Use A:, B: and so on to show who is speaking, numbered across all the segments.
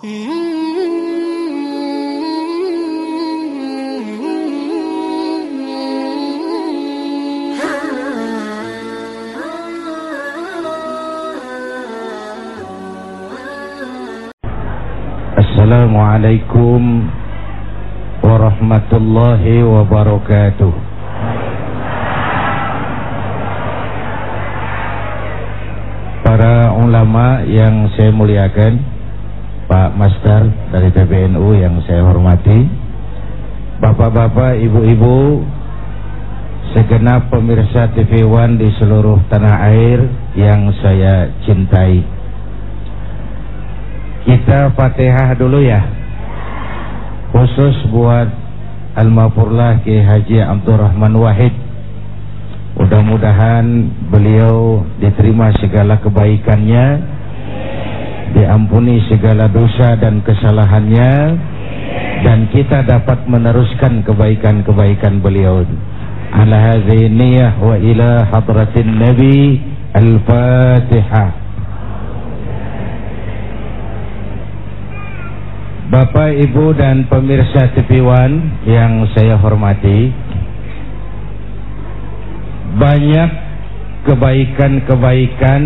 A: Assalamualaikum warahmatullahi wabarakatuh. Para ulama yang saya muliakan Master dari PBNU yang saya hormati Bapak-bapak, ibu-ibu Segenap pemirsa TV One di seluruh tanah air yang saya cintai kita Fatihah dulu ya. Khusus buat Al-Mafurlah Ki Haji Abdurrahman Wahid. Mudah-mudahan beliau diterima segala kebaikannya, diampuni segala dosa dan kesalahannya, dan kita dapat meneruskan kebaikan-kebaikan beliau. Ala hadhihi wa ila hadratin Nabi Al-Fatihah. Bapak, Ibu dan pemirsa One yang saya hormati Banyak kebaikan-kebaikan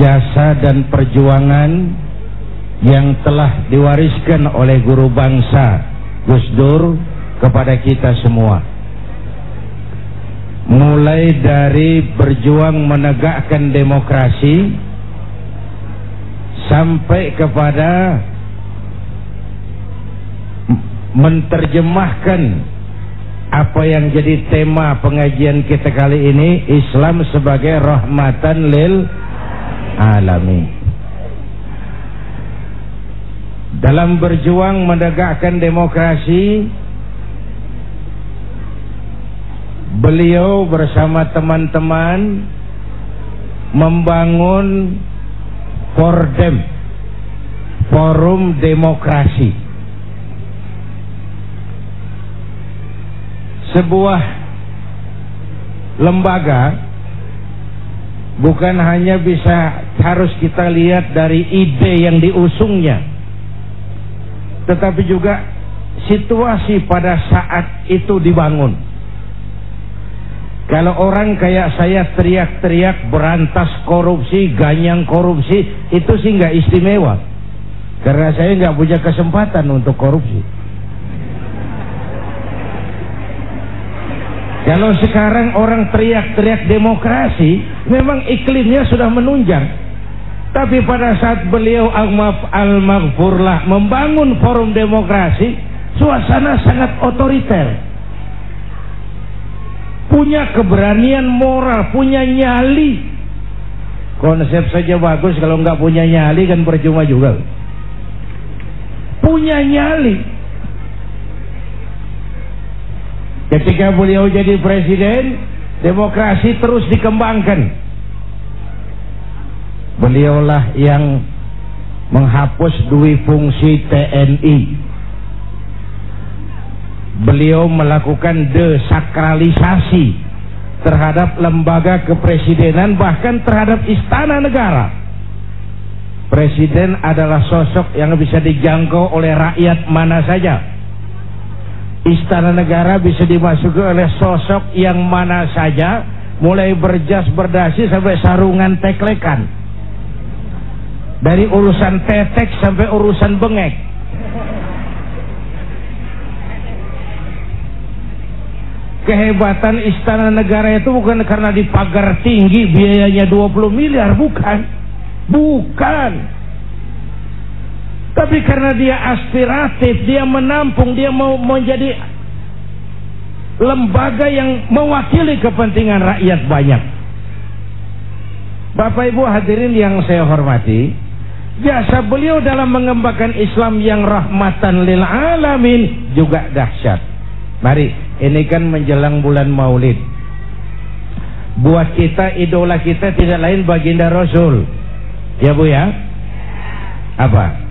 A: Jasa dan perjuangan Yang telah diwariskan oleh guru bangsa Gus Dur kepada kita semua. Mulai dari berjuang menegakkan demokrasi Sampai kepada menterjemahkan apa yang jadi tema pengajian kita kali ini Islam sebagai rahmatan lil alamin. Dalam berjuang menegakkan demokrasi beliau bersama teman-teman membangun Fordem Forum Demokrasi. Sebuah lembaga bukan hanya bisa harus kita lihat dari ide yang diusungnya tetapi juga situasi pada saat itu dibangun kalau orang kayak saya teriak-teriak berantas korupsi, ganyang korupsi, itu sih nggak istimewa. Karena saya nggak punya kesempatan untuk korupsi. Kalau sekarang orang teriak-teriak demokrasi, memang iklimnya sudah menunjang. Tapi pada saat beliau al-maghfurlah membangun forum demokrasi, suasana sangat otoriter. Punya keberanian moral, punya nyali. Konsep saja bagus, kalau nggak punya nyali kan percuma juga. Punya nyali Ketika beliau jadi presiden, demokrasi terus dikembangkan. Beliaulah yang menghapus dua fungsi TNI. Beliau melakukan desakralisasi terhadap lembaga kepresidenan bahkan terhadap istana negara. Presiden adalah sosok yang bisa dijangkau oleh rakyat mana saja Istana negara bisa dimasuki oleh sosok yang mana saja mulai berjas berdasi sampai sarungan teklekan. Dari urusan tetek sampai urusan bengek. Kehebatan istana negara itu bukan karena dipagar tinggi biayanya 20 miliar bukan. Bukan tapi karena dia aspiratif, dia menampung, dia mau menjadi lembaga yang mewakili kepentingan rakyat banyak. Bapak Ibu hadirin yang saya hormati, jasa beliau dalam mengembangkan Islam yang rahmatan lil alamin juga dahsyat. Mari, ini kan menjelang bulan Maulid. Buat kita idola kita tidak lain baginda Rasul. Ya Bu ya? Apa?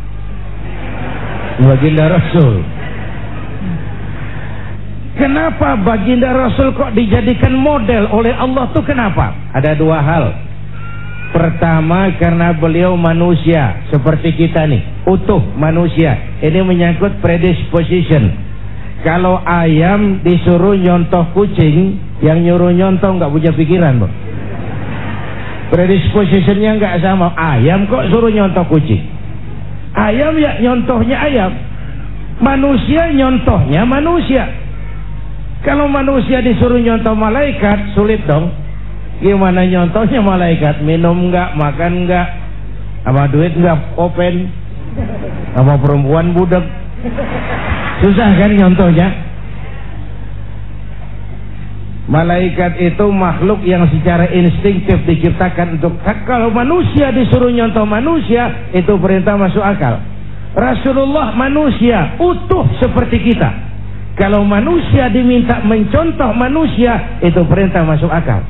A: Baginda Rasul. Kenapa baginda Rasul kok dijadikan model oleh Allah tuh kenapa? Ada dua hal. Pertama karena beliau manusia seperti kita nih, utuh manusia. Ini menyangkut predisposition. Kalau ayam disuruh nyontoh kucing, yang nyuruh nyontoh nggak punya pikiran, Bu. Predispositionnya nggak sama. Ayam kok suruh nyontoh kucing. Ayam ya nyontohnya ayam. Manusia nyontohnya manusia. Kalau manusia disuruh nyontoh malaikat, sulit dong. Gimana nyontohnya malaikat? Minum enggak, makan enggak, apa duit enggak open, apa perempuan budak. Susah kan nyontohnya? Malaikat itu makhluk yang secara instinktif diciptakan untuk kalau manusia disuruh nyontoh manusia itu perintah masuk akal. Rasulullah manusia utuh seperti kita. Kalau manusia diminta mencontoh manusia itu perintah masuk akal.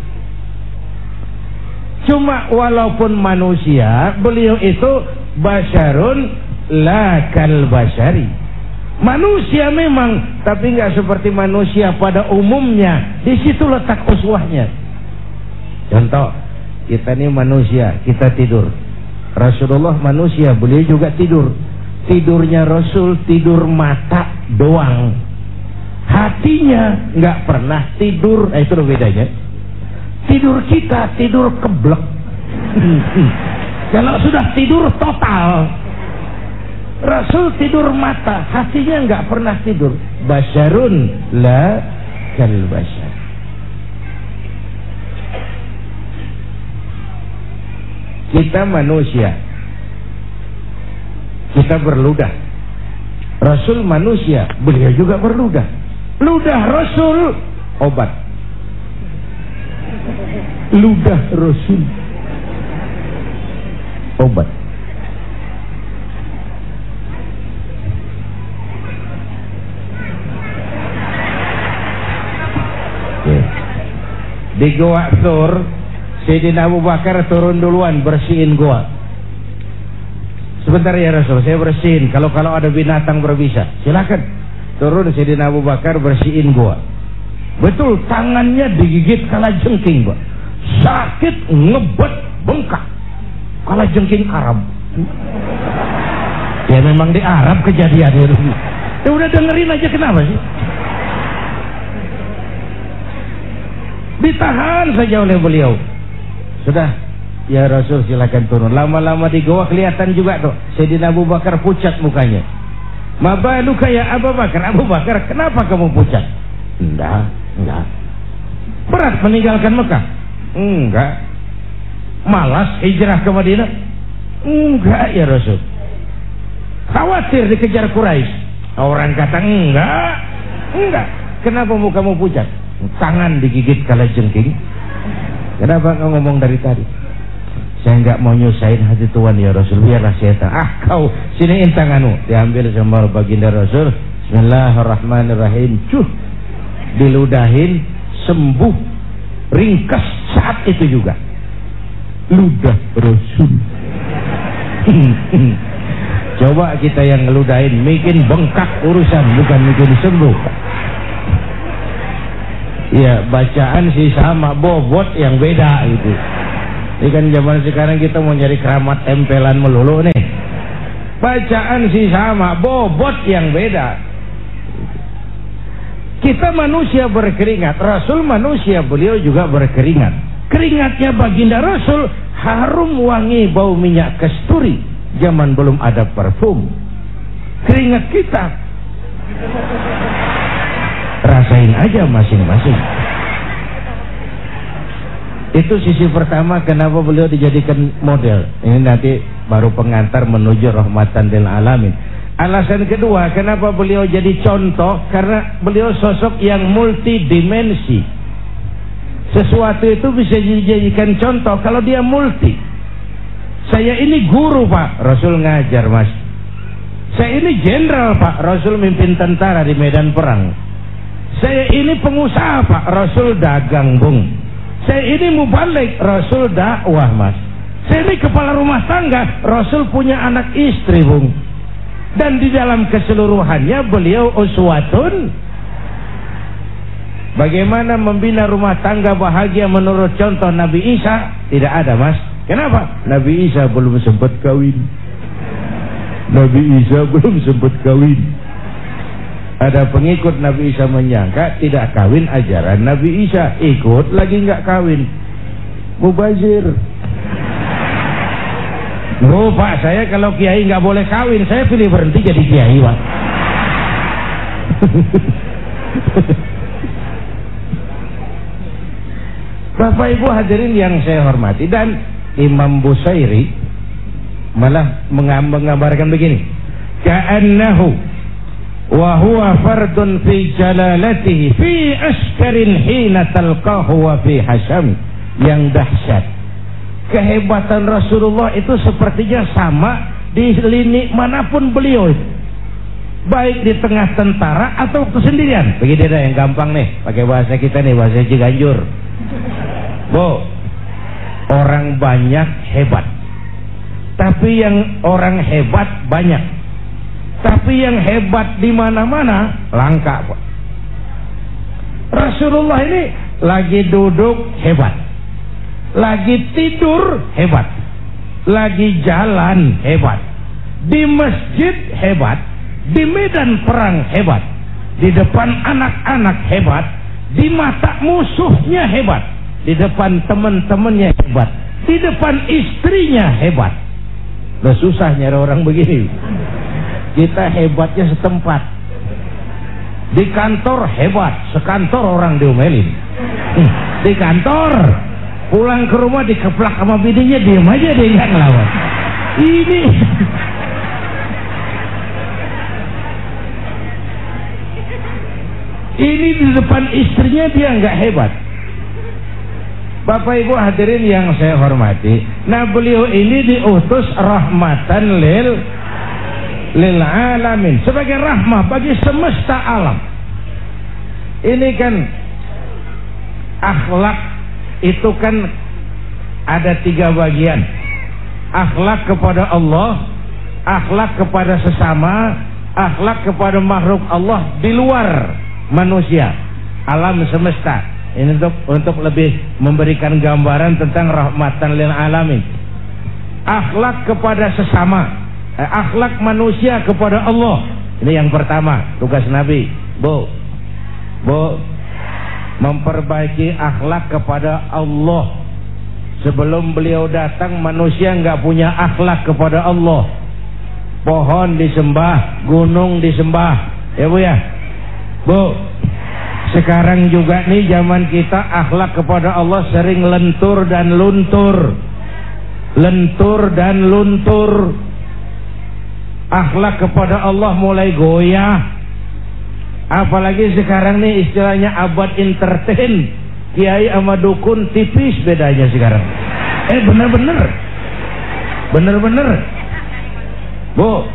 A: Cuma walaupun manusia, beliau itu basyarun la kal basyari. Manusia memang, tapi nggak seperti manusia pada umumnya. Di situ letak uswahnya. Contoh, kita ini manusia, kita tidur. Rasulullah manusia, beliau juga tidur. Tidurnya Rasul tidur mata doang. Hatinya nggak pernah tidur. Nah, itu bedanya. Tidur kita tidur keblek. Kalau sudah tidur total. Rasul tidur mata, hatinya nggak pernah tidur. Basyarun la kal basyar. Kita manusia. Kita berludah. Rasul manusia, beliau juga berludah. Ludah Rasul obat ludah Rasul obat di goa Thor Sayyidina Abu Bakar turun duluan bersihin goa. Sebentar ya Rasul saya bersihin. Kalau kalau ada binatang berbisa silakan. Turun Sayyidina Abu Bakar bersihin goa. Betul tangannya digigit kala jengking Pak. Sakit ngebet bengkak. Kalau jengking Arab. Ya memang di Arab kejadian ya udah dengerin aja kenapa sih ditahan saja oleh beliau sudah ya Rasul silakan turun lama-lama di goa kelihatan juga tuh Sayyidina Abu Bakar pucat mukanya Mabaluka ya Abu Bakar Abu Bakar kenapa kamu pucat enggak enggak berat meninggalkan Mekah Enggak. Malas hijrah ke Madinah? Enggak ya Rasul. Khawatir dikejar Quraisy. Orang kata enggak. Enggak. Kenapa mukamu pucat? Tangan digigit kala jengking. Kenapa kau ngomong dari tadi? Saya enggak mau nyusahin hati Tuhan ya Rasul. Biarlah saya tahu. Ah kau siniin tanganmu. Diambil sama baginda Rasul. Bismillahirrahmanirrahim. Cuh. Diludahin sembuh ringkas saat itu juga ludah rasul coba kita yang ngeludahin bikin bengkak urusan bukan bikin sembuh ya bacaan sih sama bobot yang beda itu ini kan zaman sekarang kita mau nyari keramat tempelan melulu nih bacaan sih sama bobot yang beda kita manusia berkeringat, Rasul manusia, beliau juga berkeringat. Keringatnya baginda Rasul harum wangi bau minyak kasturi. Zaman belum ada parfum. Keringat kita rasain aja masing-masing. Itu sisi pertama kenapa beliau dijadikan model. Ini nanti baru pengantar menuju rahmatan lil alamin. Alasan kedua, kenapa beliau jadi contoh? Karena beliau sosok yang multidimensi. Sesuatu itu bisa dijadikan contoh kalau dia multi. Saya ini guru pak, Rasul ngajar mas. Saya ini jenderal pak, Rasul mimpin tentara di medan perang. Saya ini pengusaha pak, Rasul dagang bung. Saya ini mubalik, Rasul dakwah mas. Saya ini kepala rumah tangga, Rasul punya anak istri bung dan di dalam keseluruhannya beliau uswatun Bagaimana membina rumah tangga bahagia menurut contoh Nabi Isa? Tidak ada mas Kenapa? Nabi Isa belum sempat kawin. Nabi Isa belum sempat kawin. Ada pengikut Nabi Isa menyangka tidak kawin ajaran Nabi Isa. Ikut lagi nggak kawin. Mubazir. Oh pak saya kalau kiai nggak boleh kawin saya pilih berhenti jadi kiai pak. Bapak Ibu hadirin yang saya hormati dan Imam Busairi malah menggambarkan begini. Ka'annahu wa huwa fardun fi jalalatihi fi askarin hina talqahu wa fi yang dahsyat. Kehebatan Rasulullah itu sepertinya sama di lini mana pun beliau baik di tengah tentara atau kesendirian. Begitu ada yang gampang nih, pakai bahasa kita nih, bahasa Ciganjur. Bu, orang banyak hebat. Tapi yang orang hebat banyak. Tapi yang hebat di mana-mana langka, Pak. Rasulullah ini lagi duduk hebat. Lagi tidur hebat. Lagi jalan hebat. Di masjid hebat. Di medan perang hebat. Di depan anak-anak hebat. Di mata musuhnya hebat di depan teman-temannya hebat, di depan istrinya hebat. Udah susah nyari orang begini. Kita hebatnya setempat. Di kantor hebat, sekantor orang diomelin. Hmm, di kantor, pulang ke rumah dikeplak sama bininya, diam aja dia nggak ngelawan. Ini ini di depan istrinya dia nggak hebat Bapak Ibu hadirin yang saya hormati, nah beliau ini diutus rahmatan lil lil alamin sebagai rahmah bagi semesta alam. Ini kan akhlak itu kan ada tiga bagian. Akhlak kepada Allah, akhlak kepada sesama, akhlak kepada makhluk Allah di luar manusia, alam semesta. Ini untuk untuk lebih memberikan gambaran tentang rahmatan lil alamin. Akhlak kepada sesama, eh, akhlak manusia kepada Allah. Ini yang pertama, tugas Nabi. Bu. Bu. Memperbaiki akhlak kepada Allah. Sebelum beliau datang manusia nggak punya akhlak kepada Allah. Pohon disembah, gunung disembah. Ya Bu ya. Bu, sekarang juga nih zaman kita akhlak kepada Allah sering lentur dan luntur. Lentur dan luntur. Akhlak kepada Allah mulai goyah. Apalagi sekarang nih istilahnya abad entertain. Kiai sama dukun tipis bedanya sekarang. Eh bener-bener. Bener-bener. Bu,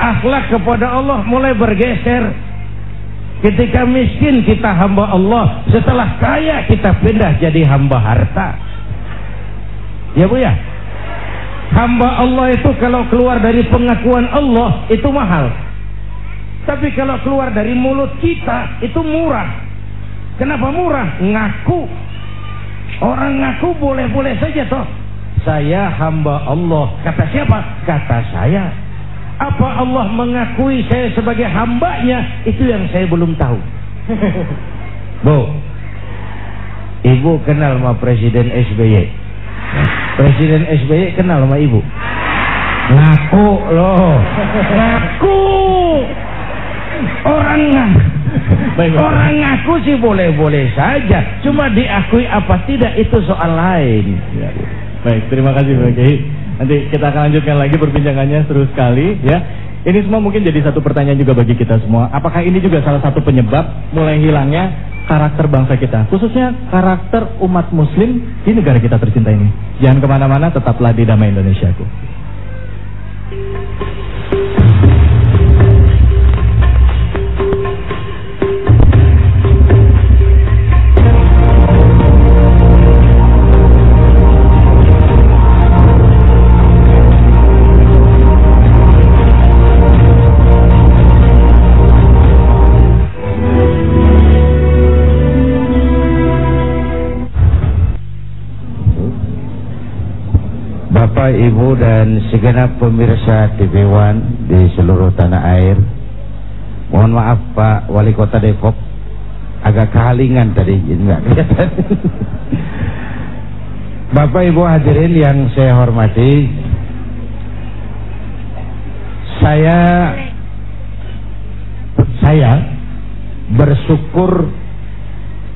A: akhlak kepada Allah mulai bergeser Ketika miskin kita hamba Allah, setelah kaya kita pindah jadi hamba harta. Ya Bu ya? Hamba Allah itu kalau keluar dari pengakuan Allah itu mahal. Tapi kalau keluar dari mulut kita itu murah. Kenapa murah? Ngaku. Orang ngaku boleh-boleh saja toh. Saya hamba Allah. Kata siapa? Kata saya. Apa Allah mengakui saya sebagai hambanya? Itu yang saya belum tahu. Bu, Ibu kenal sama Presiden SBY? Presiden SBY kenal sama Ibu? Ngaku loh. Ngaku. Orang ngaku. Orang ngaku sih boleh-boleh saja. Cuma diakui apa tidak itu soal lain.
B: Ya. Baik, terima kasih Pak Kiai. Nanti kita akan lanjutkan lagi perbincangannya seru sekali ya. Ini semua mungkin jadi satu pertanyaan juga bagi kita semua. Apakah ini juga salah satu penyebab mulai hilangnya karakter bangsa kita, khususnya karakter umat muslim di negara kita tercinta ini. Jangan ke mana-mana, tetaplah di Damai Indonesiaku.
A: Dan segenap pemirsa TV One di seluruh tanah air. Mohon maaf Pak Wali Kota Depok, agak kehalingan tadi, enggak. Bapak Ibu hadirin yang saya hormati, saya saya bersyukur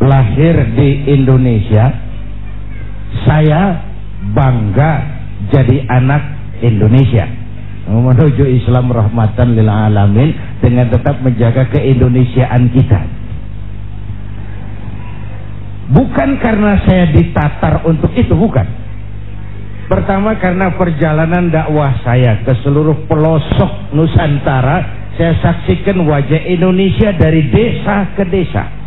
A: lahir di Indonesia. Saya bangga jadi anak Indonesia. Menuju Islam rahmatan lil alamin dengan tetap menjaga keindonesiaan kita. Bukan karena saya ditatar untuk itu, bukan. Pertama karena perjalanan dakwah saya ke seluruh pelosok Nusantara, saya saksikan wajah Indonesia dari desa ke desa.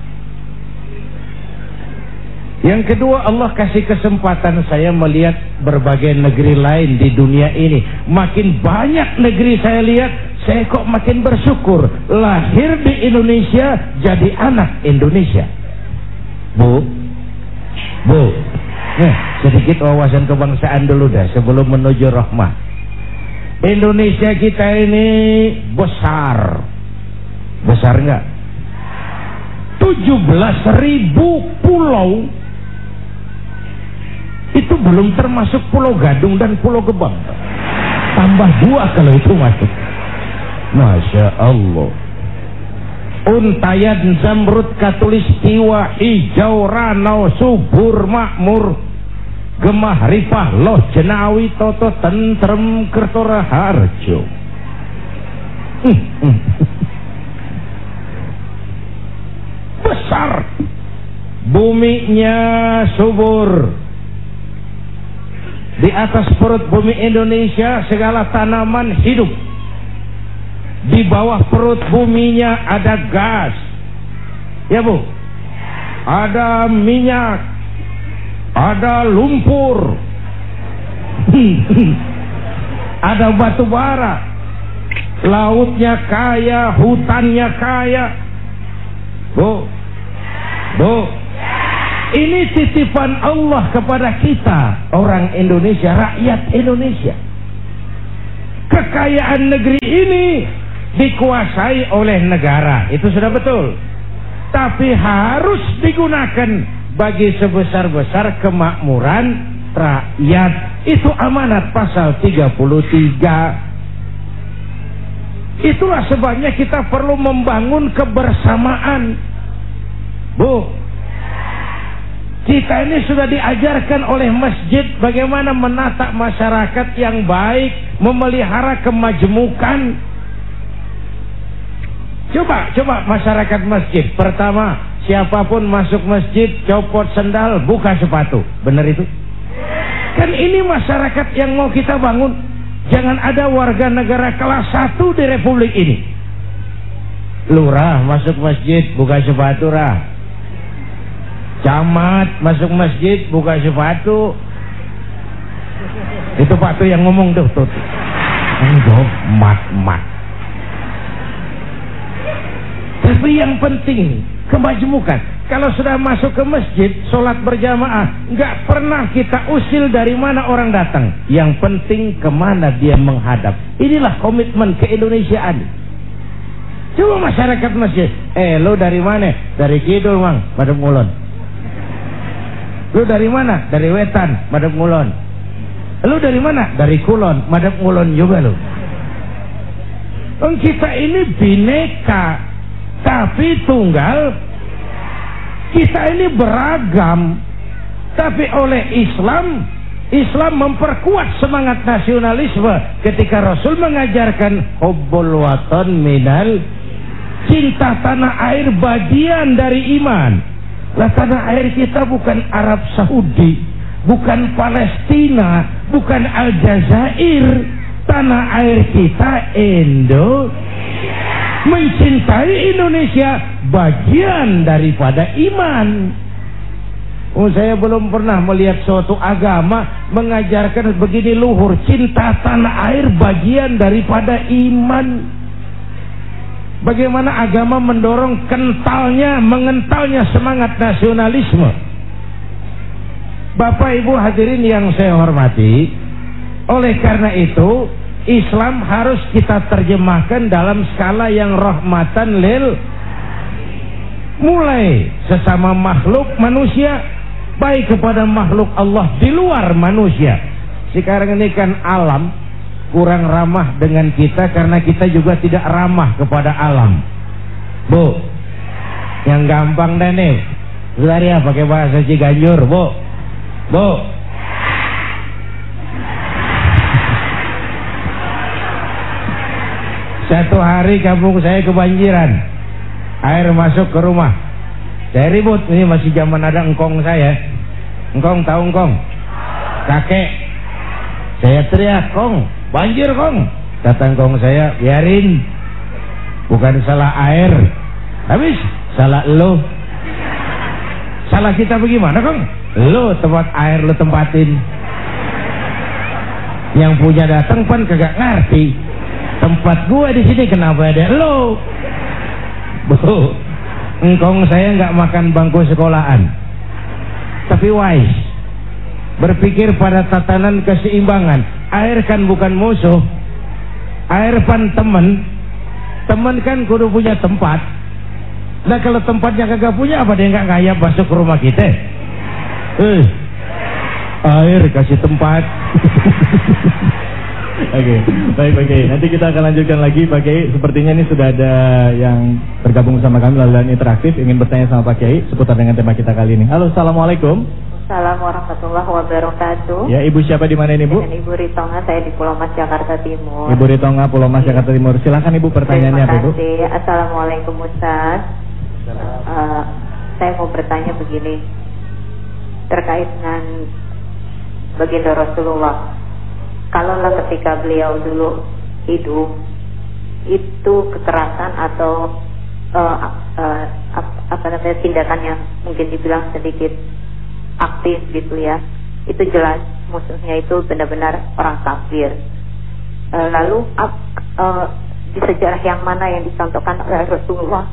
A: Yang kedua Allah kasih kesempatan saya melihat berbagai negeri lain di dunia ini. Makin banyak negeri saya lihat, saya kok makin bersyukur. Lahir di Indonesia, jadi anak Indonesia. Bu, bu, nah, sedikit wawasan kebangsaan dulu dah sebelum menuju rahmah. Indonesia kita ini besar. Besar enggak? 17 ribu pulau itu belum termasuk Pulau Gadung dan Pulau Gebang. Tambah dua kalau itu masuk. Masya Allah. Untayan zamrud katulistiwa hijau ranau subur makmur gemah rifah loh jenawi toto tentrem kertora harjo hmm, hmm. besar buminya subur di atas perut bumi Indonesia segala tanaman hidup. Di bawah perut buminya ada gas. Ya bu? Ada minyak. Ada lumpur. ada batu bara. Lautnya kaya, hutannya kaya. Bu. Bu. Ini titipan Allah kepada kita, orang Indonesia, rakyat Indonesia. Kekayaan negeri ini dikuasai oleh negara, itu sudah betul. Tapi harus digunakan bagi sebesar-besar kemakmuran rakyat. Itu amanat pasal 33. Itulah sebabnya kita perlu membangun kebersamaan. Bu, kita ini sudah diajarkan oleh masjid bagaimana menata masyarakat yang baik, memelihara kemajemukan. Coba, coba masyarakat masjid. Pertama, siapa pun masuk masjid, copot sendal, buka sepatu. Benar itu? Kan ini masyarakat yang mau kita bangun. Jangan ada warga negara kelas satu di republik ini. Lurah masuk masjid, buka sepatu rah Camat masuk masjid buka sepatu. Itu Pak yang ngomong tuh tuh. Enggak, mat mat. Tapi yang penting kemajemukan. Kalau sudah masuk ke masjid, sholat berjamaah, nggak pernah kita usil dari mana orang datang. Yang penting ke mana dia menghadap. Inilah komitmen keindonesiaan. Coba masyarakat masjid, eh lo dari mana? Dari kidul mang, pada mulon. Lu dari mana? Dari Wetan, Madep Ngulon. Lu dari mana? Dari Kulon, Madep Ngulon juga lu. Kita ini bineka, tapi tunggal. Kita ini beragam, tapi oleh Islam, Islam memperkuat semangat nasionalisme ketika Rasul mengajarkan hubbul watan minal cinta tanah air bagian dari iman. Lah tanah air kita bukan Arab Saudi, bukan Palestina, bukan Aljazair. Tanah air kita Indo. Mencintai Indonesia bagian daripada iman. Oh, saya belum pernah melihat suatu agama mengajarkan begini luhur cinta tanah air bagian daripada iman. Bagaimana agama mendorong kentalnya, mengentalnya semangat nasionalisme. Bapak Ibu hadirin yang saya hormati, Oleh karena itu, Islam harus kita terjemahkan dalam skala yang rahmatan lil mulai sesama makhluk manusia baik kepada makhluk Allah di luar manusia. Sekarang ini kan alam kurang ramah dengan kita karena kita juga tidak ramah kepada alam. Bu, yang gampang deh nih. Bentar ya pakai bahasa Ciganjur, Bu. Bu, Satu hari kampung saya kebanjiran. Air masuk ke rumah. Saya ribut, ini masih zaman ada engkong saya. Engkong tahu engkong? Kakek. Saya teriak, "Kong, banjir, Kong." Kata engkong saya, "Biarin. Bukan salah air. Habis salah lo." Salah kita bagaimana, Kong? Lo tempat air lo tempatin. Yang punya datang pun kagak ngerti tempat gua di sini kenapa ada lo bu engkong saya nggak makan bangku sekolahan tapi wise berpikir pada tatanan keseimbangan air kan bukan musuh air pan temen temen kan kudu punya tempat nah kalau tempatnya kagak punya apa dia nggak ngayap masuk ke rumah kita eh air kasih tempat
B: Oke, baik Pak Kiai. Nanti kita akan lanjutkan lagi Pak Kiai. Sepertinya ini sudah ada yang bergabung sama kami melalui interaktif ingin bertanya sama Pak Kiai seputar dengan tema kita kali ini. Halo, assalamualaikum.
C: Assalamualaikum warahmatullahi wabarakatuh.
B: Ya, Ibu siapa di mana ini, Bu?
C: Dengan Ibu Ritonga, saya di Pulau Mas Jakarta Timur.
B: Ibu Ritonga, Pulau Mas Jakarta Timur. Silakan Ibu pertanyaannya
C: Terima
B: apa, Ibu?
C: kasih. Assalamualaikum Ustaz. Eh, saya mau bertanya begini terkait dengan baginda Rasulullah. Kalaulah ketika beliau dulu hidup itu kekerasan atau eh, ap- apa namanya tindakan yang mungkin dibilang sedikit aktif gitu ya. Itu jelas musuhnya itu benar-benar orang kafir. Eh, lalu ap- eh, di sejarah yang mana yang dicontohkan oleh Rasulullah?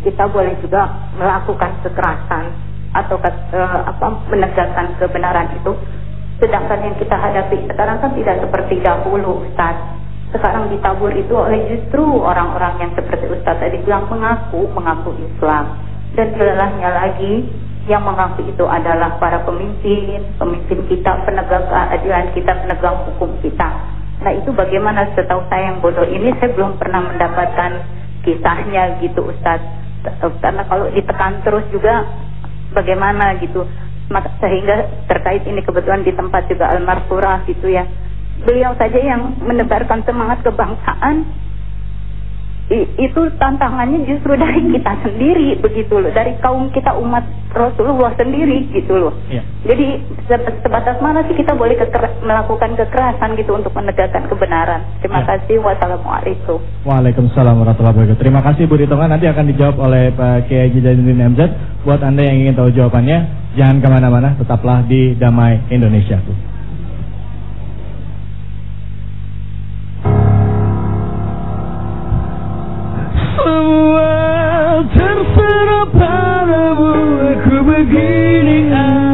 C: Kita boleh juga melakukan kekerasan atau eh, apa menegakkan kebenaran itu. Sedangkan yang kita hadapi sekarang kan tidak seperti dahulu Ustaz. Sekarang ditabur itu oleh justru orang-orang yang seperti Ustaz tadi bilang mengaku mengaku Islam. Dan jelasnya lagi yang mengaku itu adalah para pemimpin pemimpin kita penegak keadilan kita penegak hukum kita. Nah itu bagaimana? Setahu saya yang bodoh ini saya belum pernah mendapatkan kisahnya gitu Ustadz karena kalau ditekan terus juga bagaimana gitu? Sehingga terkait ini kebetulan di tempat juga almarhurah gitu ya. Beliau saja yang menebarkan semangat kebangsaan I- itu tantangannya justru dari kita sendiri begitu loh dari kaum kita umat Rasulullah sendiri gitu loh
B: Iya.
C: jadi se- sebatas mana sih kita boleh keker- melakukan kekerasan gitu untuk menegakkan kebenaran terima
B: Ya.
C: kasih wassalamualaikum
B: Waalaikumsalam warahmatullahi wabarakatuh. Terima kasih Bu Ritonga. Nanti akan dijawab oleh Pak Kiai Zainuddin MZ. Buat Anda yang ingin tahu jawabannya, jangan ke mana-mana, tetaplah di Damai Indonesia. Bu.
D: 곁을 쓸어 바라보는 그
E: 백인이 아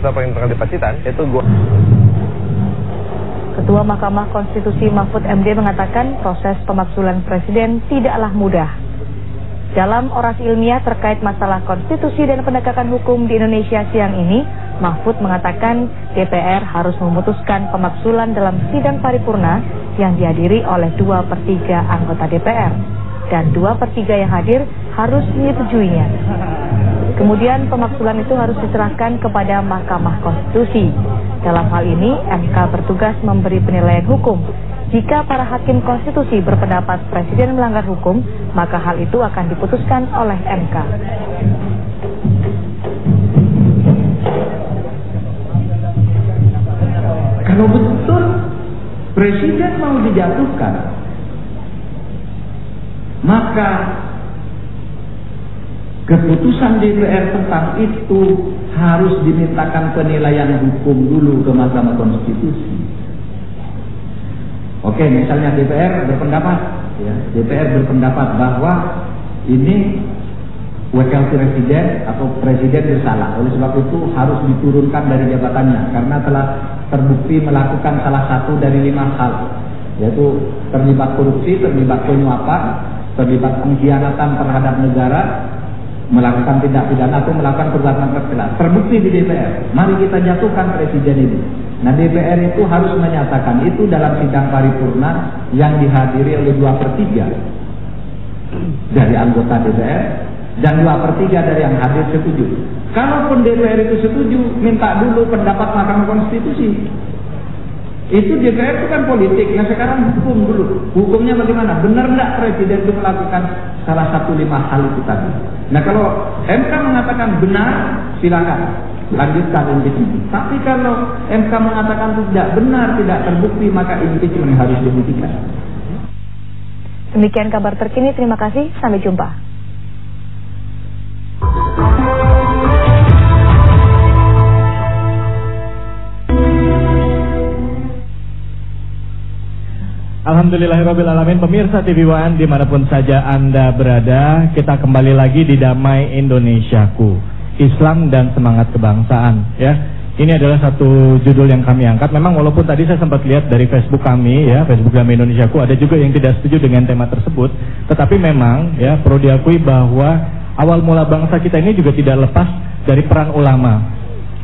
E: Paling terkenal di Pacitan itu gua
F: Ketua Mahkamah Konstitusi Mahfud MD mengatakan proses pemaksulan presiden tidaklah mudah. Dalam orasi ilmiah terkait masalah konstitusi dan penegakan hukum di Indonesia siang ini, Mahfud mengatakan DPR harus memutuskan pemaksulan dalam sidang paripurna yang dihadiri oleh dua per 3 anggota DPR. Dan dua per 3 yang hadir harus menyetujuinya. Kemudian pemaksulan itu harus diserahkan kepada Mahkamah Konstitusi. Dalam hal ini, MK bertugas memberi penilaian hukum. Jika para hakim konstitusi berpendapat presiden melanggar hukum, maka hal itu akan diputuskan oleh MK.
G: Kalau betul presiden mau dijatuhkan, maka keputusan DPR tentang itu harus dimintakan penilaian hukum dulu ke Mahkamah Konstitusi. Oke, misalnya DPR berpendapat, ya, DPR berpendapat bahwa ini wakil presiden atau presiden bersalah. Oleh sebab itu harus diturunkan dari jabatannya karena telah terbukti melakukan salah satu dari lima hal, yaitu terlibat korupsi, terlibat penyuapan, terlibat pengkhianatan terhadap negara, melakukan tindak pidana atau melakukan perbuatan tercela. Terbukti di DPR. Mari kita jatuhkan presiden ini. Nah DPR itu harus menyatakan itu dalam sidang paripurna yang dihadiri oleh dua per tiga dari anggota DPR dan dua per tiga dari yang hadir setuju. Kalaupun DPR itu setuju, minta dulu pendapat Mahkamah Konstitusi. Itu DPR itu kan politik, yang sekarang hukum dulu. Hukumnya bagaimana? Benar enggak presiden itu melakukan salah satu lima hal itu tadi? Nah kalau MK mengatakan benar, silakan lanjutkan impeachment. Tapi kalau MK mengatakan tidak benar, tidak terbukti, maka impeachment harus dibuktikan.
F: Demikian kabar terkini, terima kasih, sampai jumpa.
B: Alhamdulillahirrahmanirrahim Pemirsa TV One di mana pun saja Anda berada Kita kembali lagi di Damai Indonesiaku Islam dan semangat kebangsaan ya ini adalah satu judul yang kami angkat. Memang walaupun tadi saya sempat lihat dari Facebook kami ya, Facebook Damai Indonesiaku ada juga yang tidak setuju dengan tema tersebut. Tetapi memang ya perlu diakui bahwa awal mula bangsa kita ini juga tidak lepas dari peran ulama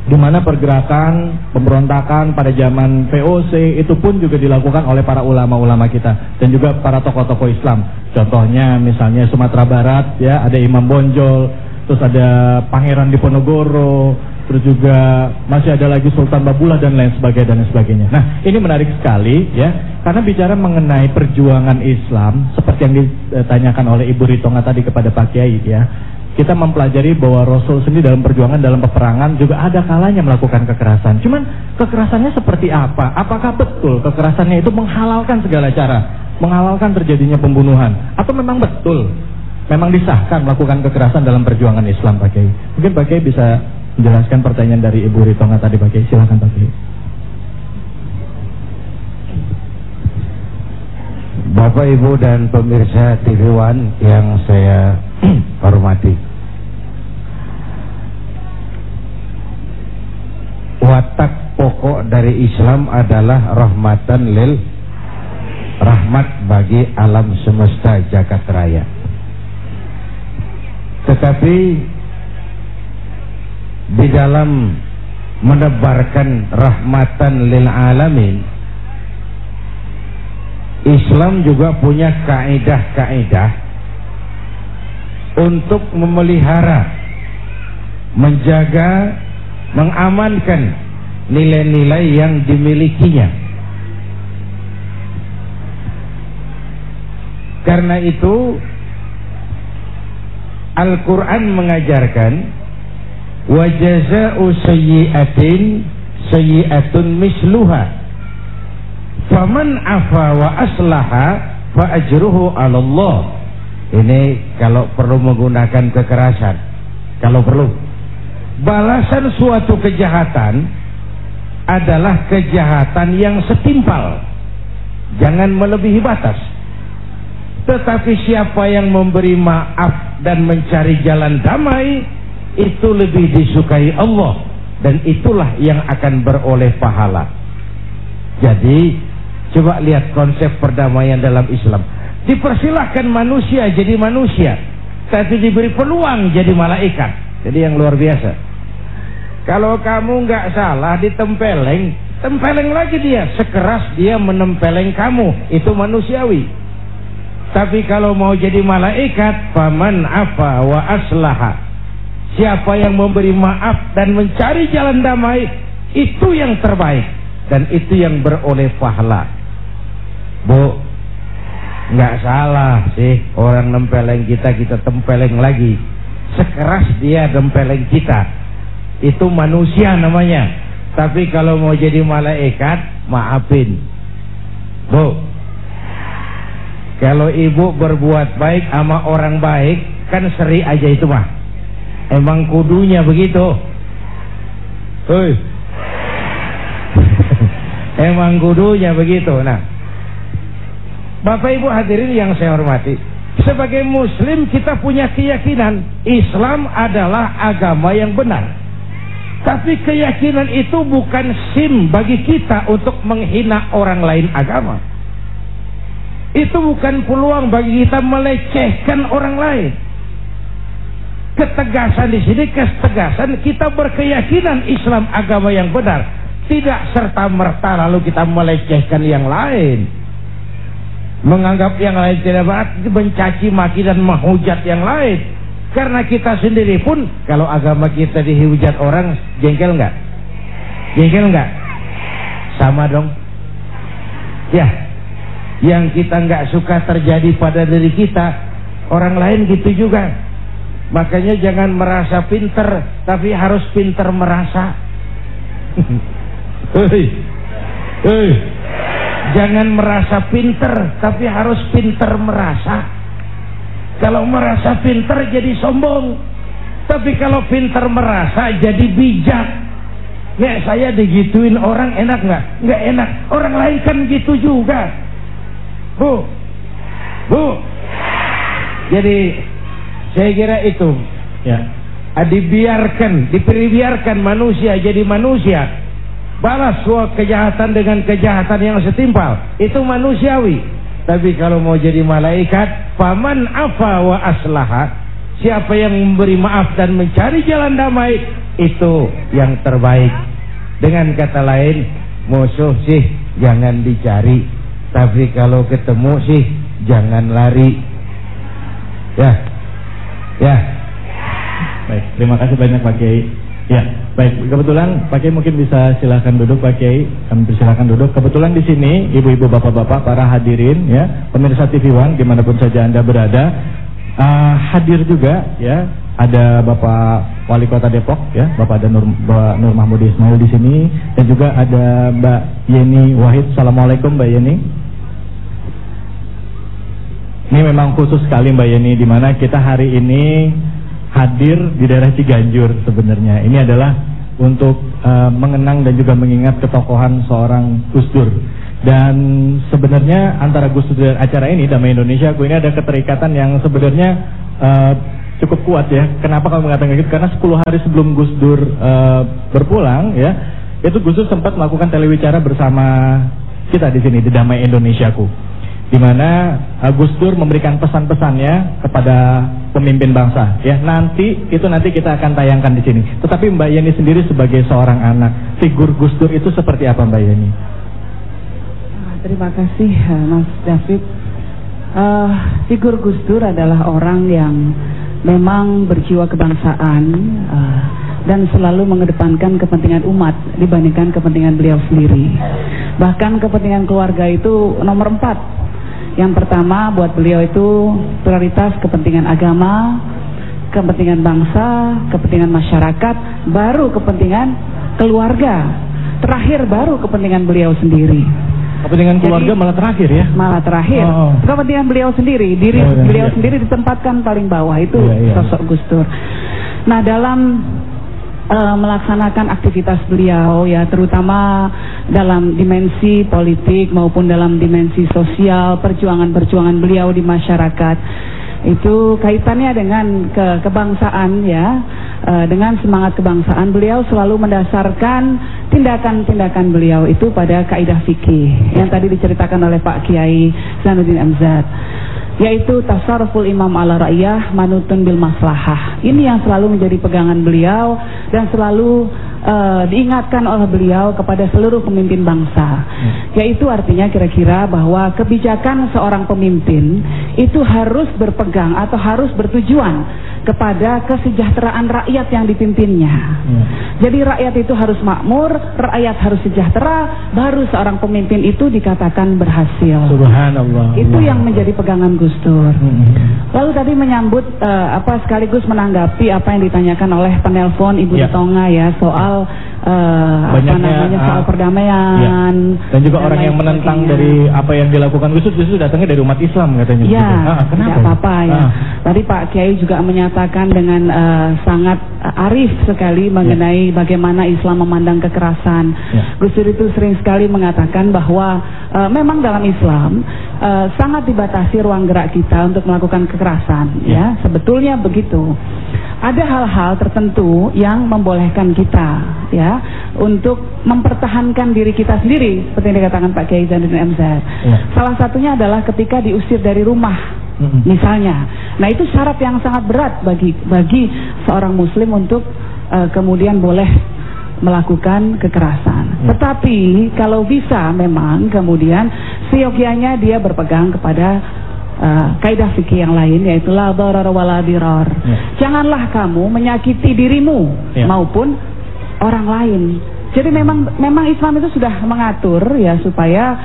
B: di mana pergerakan pemberontakan pada zaman VOC itu pun juga dilakukan oleh para ulama-ulama kita dan juga para tokoh-tokoh Islam. Contohnya misalnya Sumatera Barat ya ada Imam Bonjol, terus ada Pangeran Diponegoro, terus juga masih ada lagi Sultan Babullah dan lain sebagainya dan lain sebagainya. Nah, ini menarik sekali ya, karena bicara mengenai perjuangan Islam seperti yang ditanyakan oleh Ibu Ritonga tadi kepada Pak Kiai ya. Kita mempelajari bahwa Rasul sendiri dalam perjuangan dalam peperangan juga ada kalanya melakukan kekerasan. Cuman kekerasannya seperti apa? Apakah betul kekerasannya itu menghalalkan segala cara, menghalalkan terjadinya pembunuhan atau memang betul memang disahkan melakukan kekerasan dalam perjuangan Islam Pak Kiai? Mungkin Pak Kiai bisa menjelaskan pertanyaan dari Ibu Ritonga tadi Pak Kiai. Silakan Pak Kiai.
A: Bapak Ibu dan pemirsa TV One yang saya hormati. Watak pokok dari Islam adalah rahmatan lil rahmat bagi alam semesta jagat raya. Tetapi di dalam menebarkan rahmatan lil alamin Islam juga punya kaedah-kaedah untuk memelihara menjaga mengamankan nilai-nilai yang dimilikinya. Karena itu Al-Quran mengajarkan wajaza'u sayyi'atin sayyi'atun misluha. Faman afa wa aslaha fa ajruhu 'ala Allah Ini kalau perlu menggunakan kekerasan, kalau perlu. Balasan suatu kejahatan adalah kejahatan yang setimpal. Jangan melebihi batas. Tetapi siapa yang memberi maaf dan mencari jalan damai itu lebih disukai Allah dan itulah yang akan beroleh pahala. Jadi coba lihat konsep perdamaian dalam Islam. Dipersilahkan manusia jadi manusia, tapi diberi peluang jadi malaikat. Jadi yang luar biasa. Kalau kamu nggak salah ditempeleng, tempeleng lagi dia sekeras dia menempeleng kamu, itu manusiawi. Tapi kalau mau jadi malaikat, paman apa wa aslaha. Siapa yang memberi maaf dan mencari jalan damai, itu yang terbaik dan itu yang beroleh pahala. Bu, nggak salah sih orang nempeleng kita kita tempeleng lagi. Sekeras dia nempeleng kita, itu manusia namanya. Tapi kalau mau jadi malaikat, maafin. Bu, kalau ibu berbuat baik sama orang baik, kan seri aja itu mah. Emang kudunya begitu. Hei. Emang kudunya begitu. Nah, Bapak Ibu hadirin yang saya hormati, sebagai Muslim kita punya keyakinan Islam adalah agama yang benar. Tapi keyakinan itu bukan sim bagi kita untuk menghina orang lain agama. Itu bukan peluang bagi kita melecehkan orang lain. Ketegasan di sini ketegasan kita berkeyakinan Islam agama yang benar, tidak serta merta lalu kita melecehkan yang lain. Menganggap yang lain tidak berat, mencaci maki dan menghujat yang lain. Karena kita sendiri pun kalau agama kita dihujat orang jengkel nggak? Jengkel nggak? Sama dong. Ya, yang kita nggak suka terjadi pada diri kita, orang lain gitu juga. Makanya jangan merasa pinter, tapi harus pinter merasa. Hei, hei, jangan merasa pinter, tapi harus pinter merasa. Kalau merasa pinter jadi sombong, tapi kalau pinter merasa jadi bijak. Nek saya digituin orang enak nggak? Nggak enak. Orang lain kan gitu juga. Bu, bu. Jadi saya kira itu
B: Ya.
A: Dibiarkan, diperbiarkan manusia jadi manusia. Balas suatu kejahatan dengan kejahatan yang setimpal. Itu manusiawi. Tapi kalau mau jadi malaikat, paman afa wa aslaha. Siapa yang memberi maaf dan mencari jalan damai, itu yang terbaik. Dengan kata lain, musuh sih jangan dicari. Tapi kalau ketemu sih jangan lari. Ya. Ya.
B: Baik, terima kasih banyak Pak Kiai. Ya, baik. Kebetulan Pak Kiai mungkin bisa silakan duduk Pak Kiai. Kami persilakan duduk. Kebetulan di sini ibu-ibu, bapak-bapak, para hadirin ya, pemirsa TV One di mana pun saja anda berada, uh, hadir juga ya. Ada Bapak Wali Kota Depok ya, Bapak ada Nur, Bapak Nur Mahmud Ismail di sini dan juga ada Mbak Yeni Wahid. Assalamualaikum Mbak Yeni. Ini memang khusus sekali Mbak Yeni di mana kita hari ini hadir di daerah Ciganjur sebenarnya. Ini adalah untuk uh, mengenang dan juga mengingat ketokohan seorang Gus Dur. Dan sebenarnya antara Gus Dur dan acara ini Damai Indonesia, aku ini ada keterikatan yang sebenarnya uh, cukup kuat ya. Kenapa kamu mengatakan gitu? Karena 10 hari sebelum Gus Dur uh, berpulang ya, itu Gus Dur sempat melakukan telewicara bersama kita di sini di Damai Indonesiaku di mana Gus Dur memberikan pesan-pesannya kepada pemimpin bangsa. Ya, nanti itu nanti kita akan tayangkan di sini. Tetapi Mbak Yeni sendiri sebagai seorang anak, figur Gus Dur itu seperti apa Mbak Yeni?
H: Ah, Terima kasih eh, Mas David. Eh, figur Gus Dur adalah orang yang memang berjiwa kebangsaan eh, dan selalu mengedepankan kepentingan umat dibandingkan kepentingan beliau sendiri. Bahkan kepentingan keluarga itu nomor empat. Yang pertama buat beliau itu prioritas kepentingan agama, kepentingan bangsa, kepentingan masyarakat, baru kepentingan keluarga. Terakhir baru kepentingan beliau sendiri.
B: Kepentingan keluarga
H: Jadi-
B: malah terakhir ya.
H: malah terakhir
B: Oh.
H: kepentingan beliau sendiri diri
B: Oh, iya,
H: beliau
B: iya.
H: sendiri ditempatkan paling bawah itu
B: Iya, iya.
H: sosok Gus Dur nah dalam eh, melaksanakan aktivitas beliau ya terutama dalam dimensi politik maupun dalam dimensi sosial perjuangan-perjuangan beliau di masyarakat itu kaitannya dengan ke kebangsaan ya. Eh, dengan semangat kebangsaan beliau selalu mendasarkan tindakan-tindakan beliau itu pada kaidah fikih yang tadi diceritakan oleh Pak Kiai Zainuddin Amzad yaitu tasarruful imam ala ra'iyah manutun bil maslahah. Ini yang selalu menjadi pegangan beliau dan selalu eh, diingatkan oleh beliau kepada seluruh pemimpin bangsa yaitu artinya kira-kira bahwa kebijakan seorang pemimpin itu harus berpegang atau harus bertujuan kepada kesejahteraan rakyat yang dipimpinnya. Jadi rakyat itu harus makmur, rakyat harus sejahtera, baru seorang pemimpin itu dikatakan berhasil.
B: Subhanallah.
H: Itu yang menjadi pegangan Gus Dur.
B: Mm-mm.
H: Lalu tadi menyambut eh, apa sekaligus menanggapi apa yang ditanyakan oleh penelpon Ibu
B: Ya.
H: Tonga ya soal eh, apa
B: Banyaknya,
H: namanya soal
B: ah,
H: perdamaian
B: Iya. Dan juga orang
H: lain
B: yang menentang
H: sebagainya.
B: dari apa yang dilakukan Gus Dur justru datangnya dari umat Islam katanya.
H: Ya,
B: begitu. Ah, kenapa?
H: tidak apa-apa ya.
B: Ah.
H: Tadi Pak Kiai juga menyatakan dengan eh, sangat eh, arif sekali mengenai bagaimana Islam memandang kekerasan.
B: Ya.
H: Gus Dur itu sering sekali mengatakan bahwa eh, memang dalam Islam eh, sangat dibatasi ruang gerak kita untuk melakukan kekerasan. Ya, sebetulnya begitu. Ada hal-hal tertentu yang membolehkan kita ya untuk mempertahankan diri kita sendiri seperti yang dikatakan Pak Kiai Zainuddin MZ.
B: Ya.
H: Salah satunya adalah ketika diusir dari rumah misalnya. Nah, itu syarat yang sangat berat bagi bagi seorang muslim untuk eh, kemudian boleh melakukan kekerasan.
B: Ya.
H: Tetapi kalau bisa memang kemudian seyogianya dia berpegang kepada eh, kaidah fikih yang lain yaitu la darar wala dirar.
B: Ya.
H: Janganlah kamu menyakiti dirimu
B: Ya.
H: maupun orang lain. Jadi memang memang Islam itu sudah mengatur ya supaya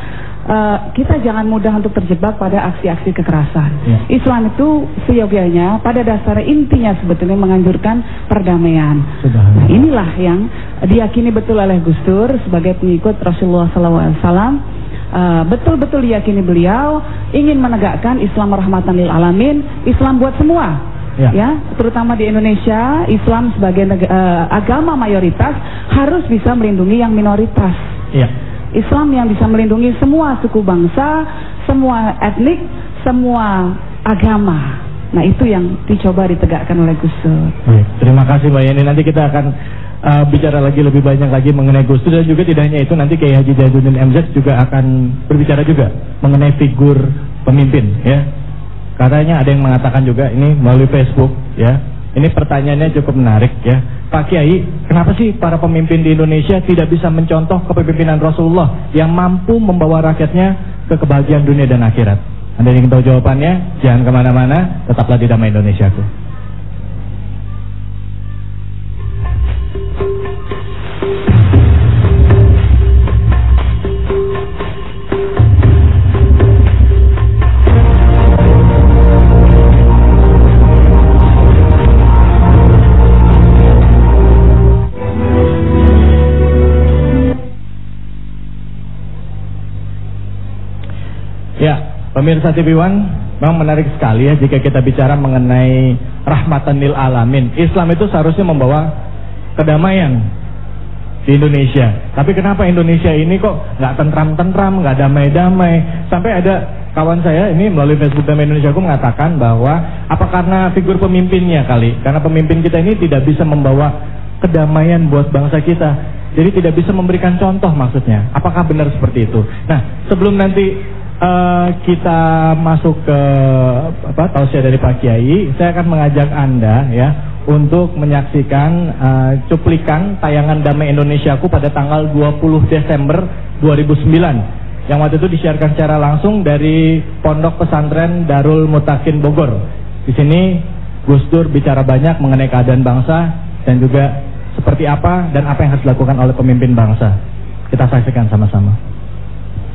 H: eh, kita jangan mudah untuk terjebak pada aksi-aksi kekerasan.
B: Ya.
H: Islam itu seyogianya pada dasarnya intinya sebetulnya menganjurkan perdamaian. Nah, inilah yang diyakini betul oleh Gus Dur sebagai pengikut Rasulullah SAW. Eh, betul-betul diyakini beliau ingin menegakkan Islam rahmatan lil alamin, Islam buat semua.
B: Ya.
H: Ya, terutama di Indonesia, Islam sebagai eh, agama mayoritas harus bisa melindungi yang minoritas.
B: Iya.
H: Islam yang bisa melindungi semua suku bangsa, semua etnik, semua agama. Nah, itu yang dicoba ditegakkan oleh Gus Dur.
B: Baik, terima kasih Mbak Yani. Nanti kita akan uh, bicara lagi lebih banyak lagi mengenai Gus Dur dan juga tidak hanya itu nanti Kiai Haji Zainuddin MZ juga akan berbicara juga mengenai figur pemimpin ya. Katanya ada yang mengatakan juga ini melalui Facebook ya. Ini pertanyaannya cukup menarik ya. Pak Kiai, kenapa sih para pemimpin di Indonesia tidak bisa mencontoh kepemimpinan Rasulullah yang mampu membawa rakyatnya ke kebahagiaan dunia dan akhirat? Anda ingin tahu jawabannya? Jangan ke mana-mana, tetaplah di Damai Indonesiaku. Pemirsa TV One, memang menarik sekali ya jika kita bicara mengenai rahmatan lil alamin. Islam itu seharusnya membawa kedamaian di Indonesia. Tapi kenapa Indonesia ini kok nggak tentram-tentram, nggak damai-damai? Sampai ada kawan saya ini melalui Facebook Damai Indonesia aku mengatakan bahwa apa karena figur pemimpinnya kali? Karena pemimpin kita ini tidak bisa membawa kedamaian buat bangsa kita. Jadi tidak bisa memberikan contoh maksudnya. Apakah benar seperti itu? Nah, sebelum nanti eh, kita masuk ke apa tausiah dari Pak Kiai, saya akan mengajak Anda ya untuk menyaksikan eh, cuplikan tayangan Damai Indonesiaku pada tanggal 20 Desember 2009 yang waktu itu disiarkan secara langsung dari Pondok Pesantren Darul Mutakin Bogor. Di sini Gus Dur bicara banyak mengenai keadaan bangsa dan juga seperti apa dan apa yang harus dilakukan oleh pemimpin bangsa. Kita saksikan sama-sama.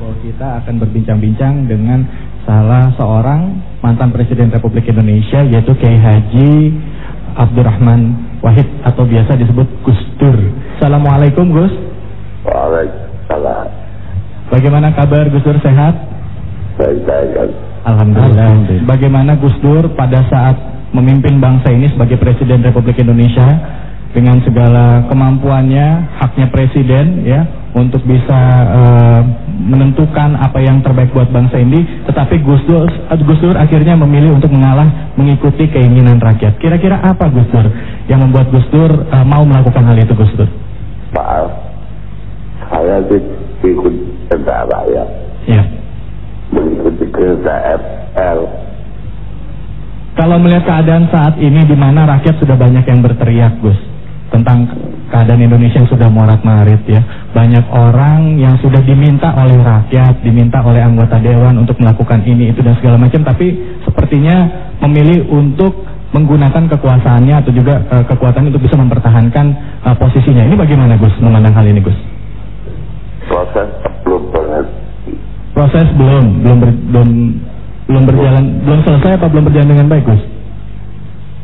B: Bahwa kita akan berbincang-bincang dengan salah seorang mantan Presiden Republik Indonesia yaitu Kiai Haji Abdurrahman Wahid atau biasa disebut Gus Dur. Assalamualaikum Gus.
I: Waalaikumsalam.
B: Bagaimana kabar Gus Dur sehat?
I: Baik-baik.
B: Alhamdulillah. Bagaimana Gus Dur pada saat memimpin bangsa ini sebagai Presiden Republik Indonesia dengan segala kemampuannya, haknya Presiden ya untuk bisa eh, menentukan apa yang terbaik buat bangsa ini, tetapi Gus Dur, Gus Dur akhirnya memilih untuk mengalah mengikuti keinginan rakyat. Kira-kira apa Gus Dur yang membuat Gus Dur eh, mau melakukan hal itu Gus Dur?
I: Maaf, saya ikut kereta rakyat,
B: Ya.
I: mengikuti kereta FL.
B: Kalau melihat keadaan saat ini di mana rakyat sudah banyak yang berteriak, Gus, tentang keadaan Indonesia yang sudah morat marit ya. Banyak orang yang sudah diminta oleh rakyat, diminta oleh anggota dewan untuk melakukan ini itu dan segala macam, tapi sepertinya memilih untuk menggunakan kekuasaannya atau juga eh, kekuatan untuk bisa mempertahankan eh, posisinya. Ini bagaimana Gus memandang hal ini, Gus?
I: Proses belum berhenti.
B: Proses belum belum ber- belum belum berjalan belum selesai apa belum berjalan dengan baik, Gus?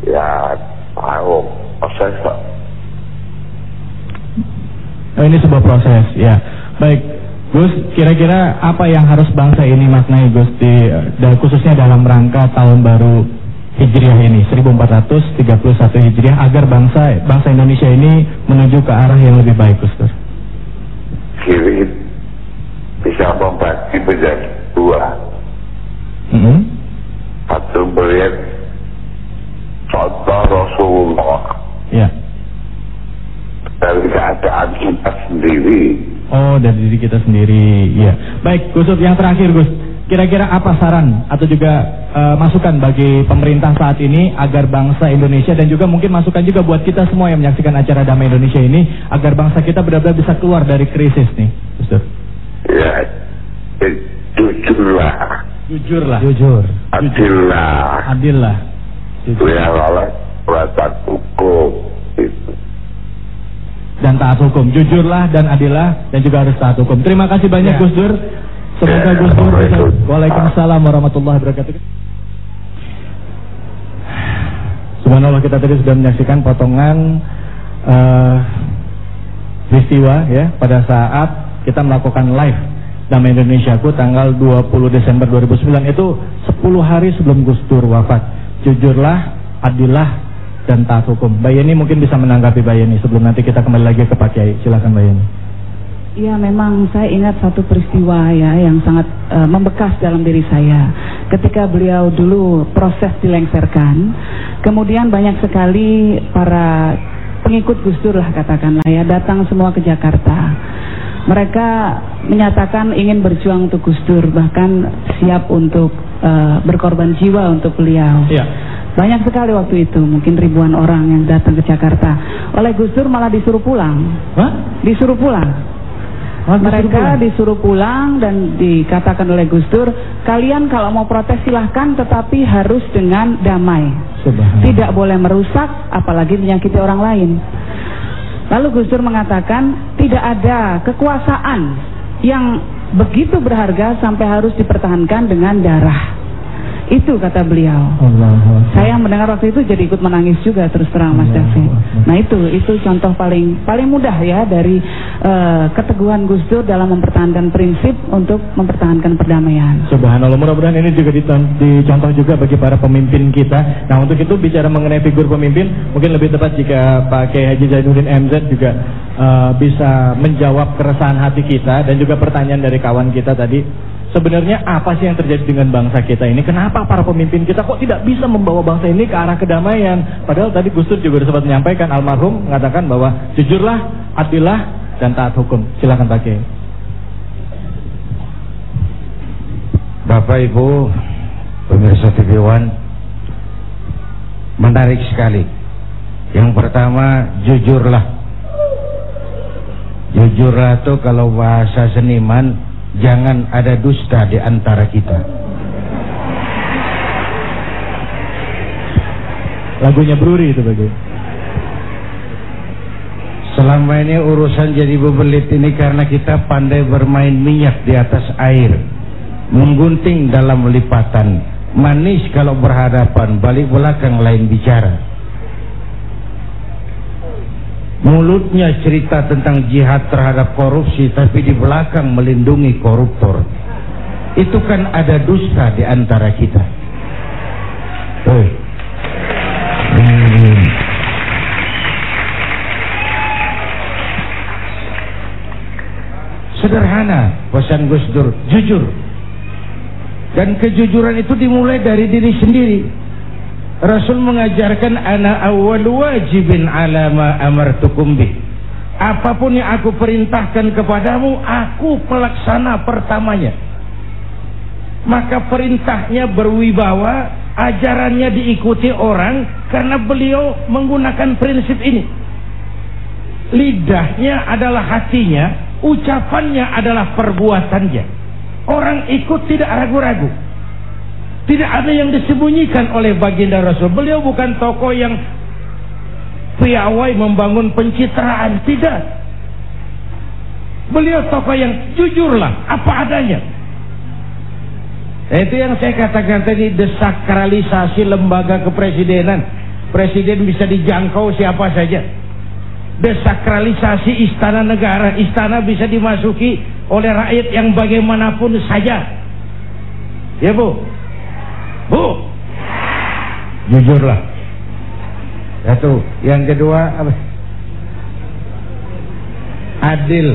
I: Ya, tahu proses
B: Oh, ini sebuah proses, ya. Baik, Gus, kira-kira apa yang harus bangsa ini maknai, Gus, di, dan khususnya dalam rangka tahun baru Hijriah ini, 1431 Hijriah, agar bangsa bangsa Indonesia ini menuju ke arah yang lebih baik, Gus.
I: Kiri bisa membagi menjadi dua.
B: Mhm.
I: Satu melihat contoh Rasulullah
B: Ya.
I: Dari keadaan kita sendiri.
B: Oh, dari diri kita sendiri, ya. Baik, Gus, yang terakhir, Gus. Kira-kira apa saran atau juga eh, masukan bagi pemerintah saat ini agar bangsa Indonesia dan juga mungkin masukan juga buat kita semua yang menyaksikan acara Damai Indonesia ini agar bangsa kita benar-benar bisa keluar dari krisis nih, Gus Dur?
I: Ya, eh, jujurlah,
B: Jujurlah,
A: Jujur.
I: adillah,
B: adillah.
I: yang oleh peraturan hukum. Itu.
B: Dan taat hukum. Jujurlah dan adillah dan juga harus taat hukum. Terima kasih banyak
A: Ya.
B: Gus Dur. Semoga
I: Ya,
B: Gus Dur bisa.
I: Waalaikumsalam.
B: Waalaikumsalam warahmatullahi wabarakatuh. Subhanallah kita tadi sudah menyaksikan potongan eh, peristiwa ya pada saat kita melakukan live Damai Indonesiaku tanggal 20 Desember 2009 itu 10 hari sebelum Gus Dur wafat. Jujurlah, adillah dan taat hukum. Mbak Yeni mungkin bisa menanggapi Mbak Yeni sebelum nanti kita kembali lagi ke Pak Kiai. Silakan Mbak Yeni.
H: Ya memang saya ingat satu peristiwa ya yang sangat eh, membekas dalam diri saya ketika beliau dulu proses dilengserkan kemudian banyak sekali para pengikut Gus Dur lah katakanlah ya datang semua ke Jakarta mereka menyatakan ingin berjuang untuk Gus Dur bahkan siap untuk eh, berkorban jiwa untuk beliau
B: Iya.
H: Banyak sekali waktu itu mungkin ribuan orang yang datang ke Jakarta oleh Gus Dur malah disuruh pulang
B: Hah?
H: disuruh pulang
B: Oh, disuruh
H: mereka
B: pulang?
H: disuruh pulang dan dikatakan oleh Gus Dur, kalian kalau mau protes silahkan tetapi harus dengan damai. Tidak boleh merusak apalagi menyakiti orang lain. Lalu Gus Dur mengatakan tidak ada kekuasaan yang begitu berharga sampai harus dipertahankan dengan darah. Itu kata beliau.
B: Akbar.
H: Saya mendengar waktu itu jadi ikut menangis juga terus terang Mas
B: Allahu
H: David. Nah itu itu contoh paling paling mudah ya dari eh, keteguhan Gus Dur dalam mempertahankan prinsip untuk mempertahankan perdamaian.
B: Subhanallah, mudah-mudahan ini juga dicontoh juga bagi para pemimpin kita. Nah, untuk itu bicara mengenai figur pemimpin, mungkin lebih tepat jika Pak Kiai Haji Zainuddin MZ juga eh, bisa menjawab keresahan hati kita dan juga pertanyaan dari kawan kita tadi. Sebenarnya apa sih yang terjadi dengan bangsa kita ini? Kenapa para pemimpin kita kok tidak bisa membawa bangsa ini ke arah kedamaian? Padahal tadi Gus Dur juga sempat menyampaikan almarhum mengatakan bahwa jujurlah, adillah dan taat hukum. Silakan Pak Kiai.
A: Bapak Ibu pemirsa TV One menarik sekali. Yang pertama jujurlah. Jujurlah tuh kalau bahasa seniman jangan ada dusta di antara kita.
B: Lagunya Bruri itu bagi.
A: Selama ini urusan jadi bebelit ini karena kita pandai bermain minyak di atas air. Menggunting dalam lipatan. Manis kalau berhadapan, balik belakang lain bicara. Mulutnya cerita tentang jihad terhadap korupsi tapi di belakang melindungi koruptor. Itu kan ada dusta di antara kita. Oi. Hmm. Sederhana pesan Gus Dur, jujur. Dan kejujuran itu dimulai dari diri sendiri. Rasul mengajarkan ana awwal wajibin ala ma amartukum bih. Apa pun yang aku perintahkan kepadamu, aku pelaksana pertamanya. Maka perintahnya berwibawa, ajarannya diikuti orang karena beliau menggunakan prinsip ini. Lidahnya adalah hatinya, ucapannya adalah perbuatannya. Orang ikut tidak ragu-ragu. Tidak ada yang disembunyikan oleh baginda Rasul. Beliau bukan tokoh yang piawai membangun pencitraan, tidak. Beliau tokoh yang jujurlah, apa adanya. Itu yang saya katakan tadi desakralisasi lembaga kepresidenan. Presiden bisa dijangkau siapa saja. Desakralisasi istana negara, istana bisa dimasuki oleh rakyat yang bagaimanapun saja. Ya Bu? Bu? Jujurlah. Satu. Yang kedua apa? Adil.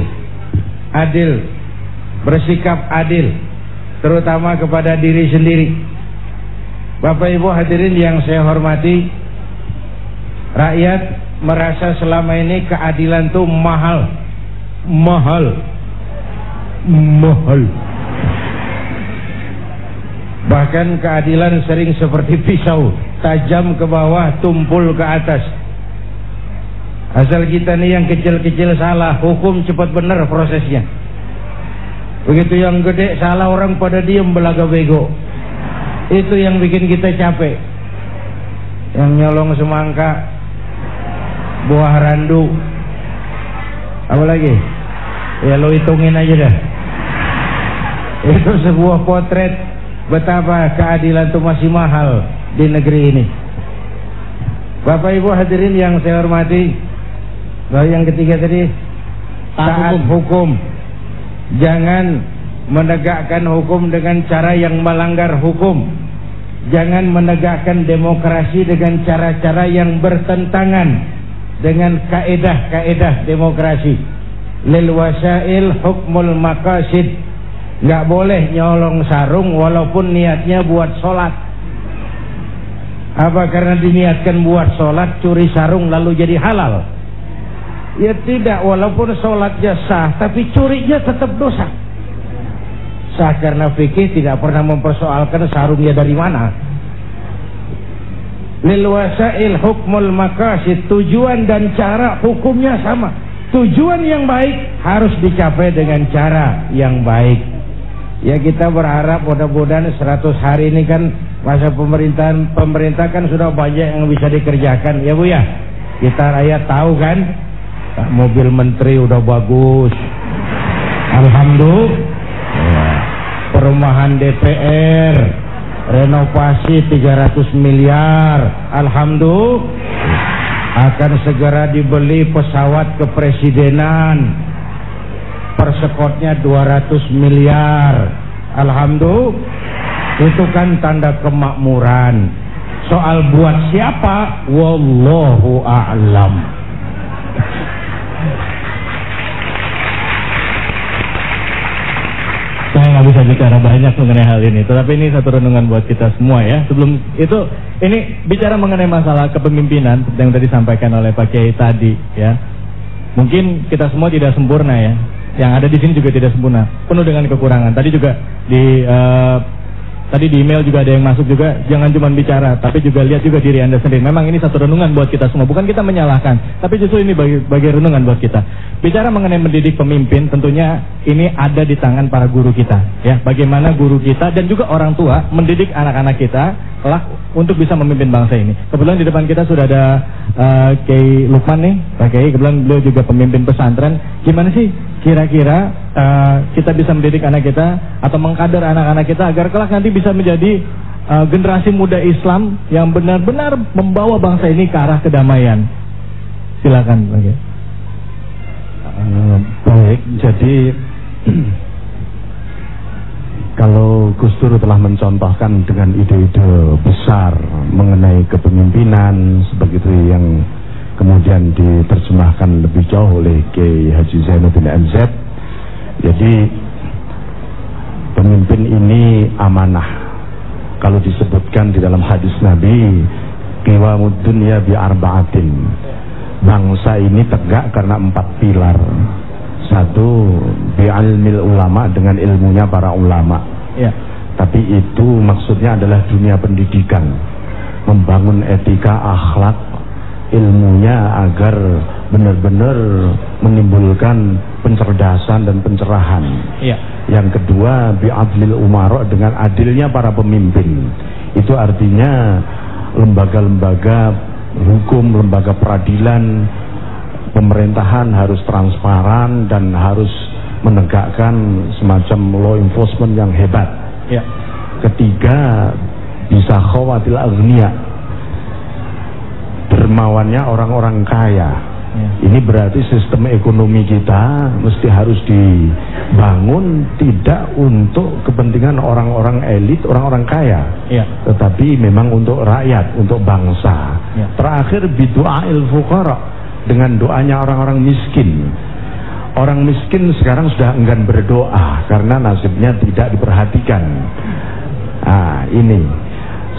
A: Adil. Bersikap adil. Terutama kepada diri sendiri. Bapak Ibu hadirin yang saya hormati, rakyat merasa selama ini keadilan itu mahal. Mahal. Mahal. Bahkan keadilan sering seperti pisau, tajam ke bawah, tumpul ke atas. Asal kita nih yang kecil-kecil salah, hukum cepat benar prosesnya. Begitu yang gede salah orang pada diem belaga bego. Itu yang bikin kita capek. Yang nyolong semangka, buah randu, apa lagi? Ya lo hitungin aja dah. Itu sebuah potret betapa keadilan itu masih mahal di negeri ini. Bapak Ibu hadirin yang saya hormati, lalu yang ketiga tadi taat hukum. Jangan menegakkan hukum dengan cara yang melanggar hukum. Jangan menegakkan demokrasi dengan cara-cara yang bertentangan dengan kaedah-kaedah demokrasi. Lil wasail hukmul maqasid nggak boleh nyolong sarung walaupun niatnya buat sholat. Apa karena diniatkan buat sholat curi sarung lalu jadi halal? Ya tidak walaupun sholatnya sah tapi curinya tetap dosa. Sah karena fikih tidak pernah mempersoalkan sarungnya dari mana. Lil wasail hukmul makasid tujuan dan cara hukumnya sama. Tujuan yang baik harus dicapai dengan cara yang baik Ya kita berharap mudah-mudahan 100 hari ini kan masa pemerintahan pemerintah kan sudah banyak yang bisa dikerjakan ya Bu ya. Kita rakyat tahu kan mobil menteri udah bagus. Alhamdulillah. Perumahan DPR renovasi 300 miliar. Alhamdulillah. Akan segera dibeli pesawat kepresidenan persekotnya 200 miliar. Alhamdulillah. Itu kan tanda kemakmuran. Soal buat siapa? Wallahu a'lam.
B: Saya nggak bisa bicara banyak mengenai hal ini tetapi ini satu renungan buat kita semua ya. Sebelum itu ini bicara mengenai masalah kepemimpinan yang tadi disampaikan oleh Pak Kiai tadi ya. Mungkin kita semua tidak sempurna ya yang ada di sini juga tidak sempurna, penuh dengan kekurangan. Tadi juga di uh, tadi di email juga ada yang masuk juga, jangan cuma bicara, tapi juga lihat juga diri anda sendiri. Memang ini satu renungan buat kita semua, bukan kita menyalahkan, tapi justru ini bagi, bagi renungan buat kita. Bicara mengenai mendidik pemimpin, tentunya ini ada di tangan para guru kita, ya. Bagaimana guru kita dan juga orang tua mendidik anak-anak kita lah untuk bisa memimpin bangsa ini. Kebetulan di depan kita sudah ada uh, Kiai Lukman nih, Pak Kiai. Kebetulan beliau juga pemimpin pesantren. Gimana sih kira-kira uh, kita bisa mendidik anak kita atau mengkader anak-anak kita agar kelak nanti bisa menjadi uh, generasi muda Islam yang benar-benar membawa bangsa ini ke arah kedamaian. Silakan, Pak Kiai.
J: Eh, baik, jadi kalau Gus Dur telah mencontohkan dengan ide-ide besar mengenai kepemimpinan sebegitu yang kemudian diterjemahkan lebih jauh oleh Kiai Haji Zainuddin MZ. Jadi pemimpin ini amanah. Kalau disebutkan di dalam hadis Nabi, qiwamud dunya bi arba'atin. Bangsa ini tegak karena empat pilar. Satu bi'almil ulama dengan ilmunya para ulama.
B: Ya.
J: Tapi itu maksudnya adalah dunia pendidikan. Membangun etika, akhlak, ilmunya agar benar-benar menimbulkan pencerdasan dan pencerahan.
B: Iya.
J: Yang kedua bi'adlil umaro dengan adilnya para pemimpin. Itu artinya lembaga-lembaga hukum, lembaga peradilan, pemerintahan harus transparan dan harus menegakkan semacam law enforcement yang hebat.
B: Ya.
J: Ketiga, bisa khawatil agniya. Dermawannya orang-orang kaya.
B: Ya.
J: Ini berarti sistem ekonomi kita mesti harus dibangun tidak untuk kepentingan orang-orang elit, orang-orang kaya.
B: Ya.
J: Tetapi memang untuk rakyat, untuk bangsa.
B: Ya.
J: Terakhir bidu'ail fuqara dengan doanya orang-orang miskin. Orang miskin sekarang sudah enggan berdoa karena nasibnya tidak diperhatikan. Ah, ini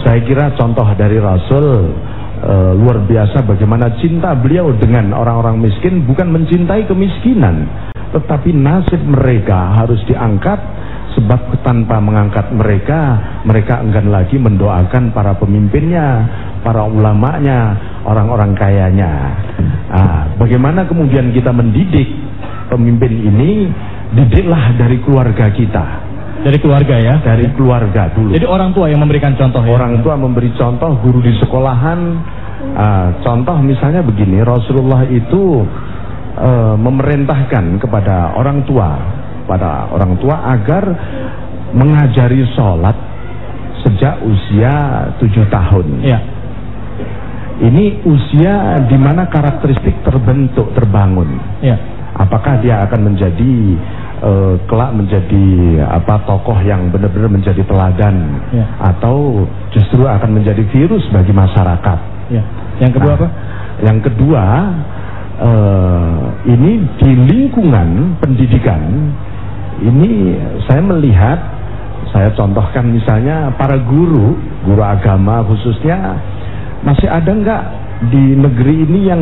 J: saya kira contoh dari Rasul eh, luar biasa bagaimana cinta beliau dengan orang-orang miskin bukan mencintai kemiskinan, tetapi nasib mereka harus diangkat sebab tanpa mengangkat mereka, mereka enggan lagi mendoakan para pemimpinnya, para ulamanya, orang-orang kayanya. Ah, bagaimana kemudian kita mendidik pemimpin ini? Didiklah dari keluarga kita,
B: Dari keluarga ya.
J: dari keluarga dulu.
B: Jadi orang tua yang memberikan contoh ya.
J: Orang tua memberi contoh, guru di sekolahan. ah, contoh misalnya begini, Rasulullah itu eh, memerintahkan kepada orang tua, pada orang tua agar mengajari sholat sejak usia tujuh tahun.
B: Ya.
J: Ini usia di mana karakteristik terbentuk, terbangun.
B: Ya.
J: Apakah dia akan menjadi eh, kelak menjadi apa tokoh yang benar-benar menjadi teladan
B: Ya.
J: atau justru akan menjadi virus bagi masyarakat.
B: Ya. Yang kedua
J: Nah,
B: apa?
J: Yang kedua eh, ini di lingkungan pendidikan ini saya melihat saya contohkan misalnya para guru guru agama khususnya masih ada nggak di negeri ini yang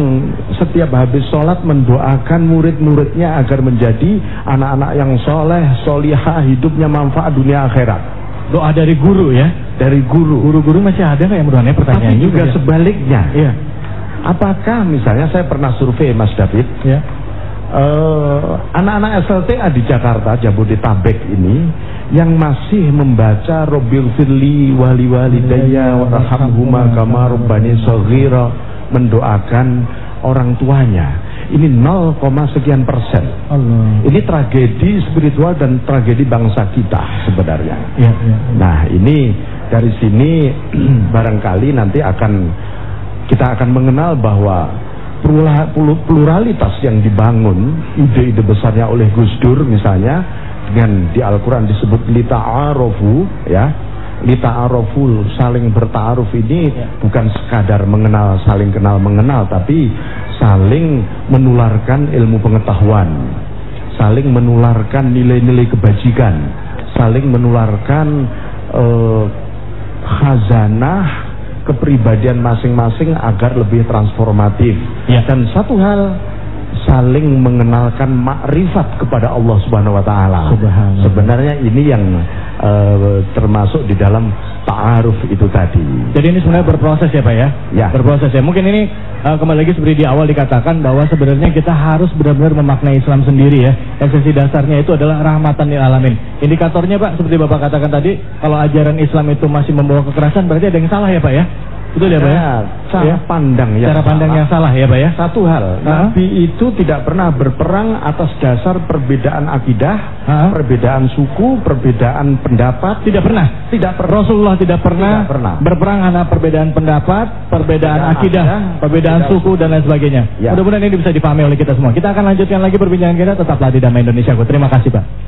J: setiap habis sholat mendoakan murid-muridnya agar menjadi anak-anak yang soleh, solihah, hidupnya manfaat dunia akhirat
B: Doa dari guru ya.
J: dari guru.
B: Guru-guru masih ada nggak yang berdoanya pertanyaan
J: Tapi juga
B: ya?
J: sebaliknya.
B: Iya.
J: Apakah misalnya saya pernah survei Mas David,
B: Ya.
J: Eh, anak-anak SLTA di Jakarta, Jabodetabek ini yang masih membaca Robbil Firli wali walidayya warhamhuma kama rabbani shaghira mendoakan orang tuanya. Ini 0, sekian persen.
B: Allah.
J: Ini tragedi spiritual dan tragedi bangsa kita sebenarnya.
B: Ya, ya.
J: Nah ini dari sini barangkali nanti akan kita akan mengenal bahwa pluralitas yang dibangun ide-ide besarnya oleh Gus Dur misalnya dengan di Al-Quran disebut lita'arofu ya lita'arofu saling bertaaruf ini
B: Ya.
J: bukan sekadar mengenal saling kenal mengenal tapi saling menularkan ilmu pengetahuan saling menularkan nilai-nilai kebajikan saling menularkan eh, khazanah kepribadian masing-masing agar lebih transformatif
B: Ya.
J: dan satu hal saling mengenalkan makrifat kepada Allah Subhanahu wa taala. Sebenarnya ini yang eh, termasuk di dalam ta'aruf itu tadi.
B: Jadi ini sebenarnya berproses ya Pak ya?
J: Ya.
B: Berproses ya. Mungkin ini eh, kembali lagi seperti di awal dikatakan bahwa sebenarnya kita harus benar-benar memaknai Islam sendiri ya. Esensi dasarnya itu adalah rahmatan lil alamin. Indikatornya Pak seperti Bapak katakan tadi, kalau ajaran Islam itu masih membawa kekerasan berarti ada yang salah ya Pak ya? Betul ya Pak ya?
J: Nah,
B: Ya.
A: cara pandang yang
B: Cara pandang
A: salah.
B: yang salah ya Pak ya.
A: Satu hal,
B: Ah.
A: Nabi itu tidak pernah berperang atas dasar perbedaan akidah,
B: Ah.
A: perbedaan suku, perbedaan pendapat.
B: Tidak pernah.
A: Tidak pernah.
B: Rasulullah tidak pernah,
A: Tidak pernah.
B: berperang karena perbedaan pendapat, perbedaan
A: Perbedaan
B: akidah,
A: akidah,
B: perbedaan
A: perbedaan
B: suku dan lain sebagainya.
A: Ya.
B: Mudah-mudahan ini bisa dipahami oleh kita semua. Kita akan lanjutkan lagi perbincangan kita tetaplah di Damai Indonesia. Terima kasih Pak.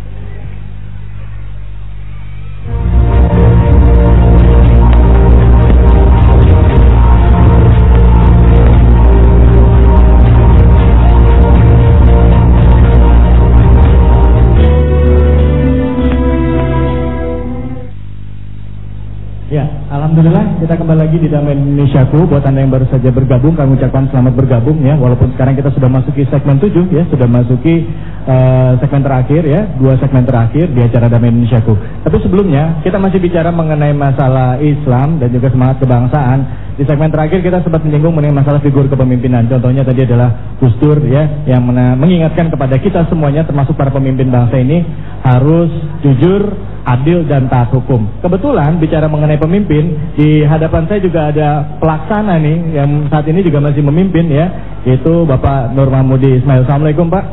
B: Alhamdulillah kita kembali lagi di Damai Indonesiaku. Buat anda yang baru saja bergabung, kami ucapkan selamat bergabung ya. Walaupun sekarang kita sudah masuki segmen 7 ya, sudah masuki eh, segmen terakhir ya, dua segmen terakhir di acara Damai Indonesiaku. Tapi sebelumnya kita masih bicara mengenai masalah Islam dan juga semangat kebangsaan. Di segmen terakhir kita sempat menyinggung mengenai masalah figur kepemimpinan. Contohnya tadi adalah Gus Dur ya, yang mengingatkan kepada kita semuanya termasuk para pemimpin bangsa ini harus jujur, adil dan taat hukum. Kebetulan bicara mengenai pemimpin, di hadapan saya juga ada pelaksana nih yang saat ini juga masih memimpin ya, yaitu Bapak Nur Mahmudi Ismail. Assalamualaikum Pak.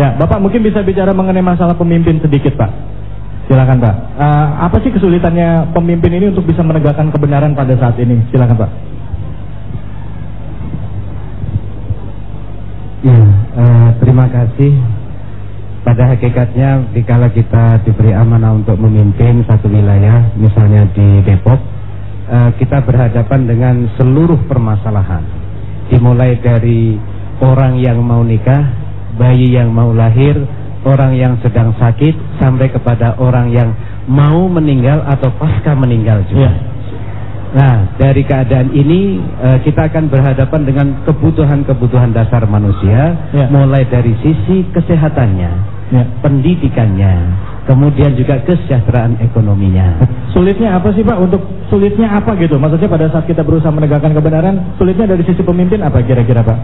B: Ya, Bapak mungkin bisa bicara mengenai masalah pemimpin sedikit Pak. Silakan Pak. Eh, apa sih kesulitannya pemimpin ini untuk bisa menegakkan kebenaran pada saat ini? Silakan Pak.
K: Ya, eh, terima kasih. Pada hakikatnya, dikala kita diberi amanah untuk memimpin satu wilayah, misalnya di Depok, eh, kita berhadapan dengan seluruh permasalahan. Dimulai dari orang yang mau nikah, bayi yang mau lahir, orang yang sedang sakit, sampai kepada orang yang mau meninggal atau pasca meninggal juga.
B: Iya.
K: Nah, dari keadaan ini eh, kita akan berhadapan dengan kebutuhan-kebutuhan dasar manusia,
B: Ya.
K: mulai dari sisi kesehatannya,
B: Ya.
K: pendidikannya, kemudian juga kesejahteraan ekonominya.
B: Sulitnya apa sih Pak? Untuk sulitnya apa gitu? Maksudnya pada saat kita berusaha menegakkan kebenaran, sulitnya dari sisi pemimpin apa kira-kira Pak?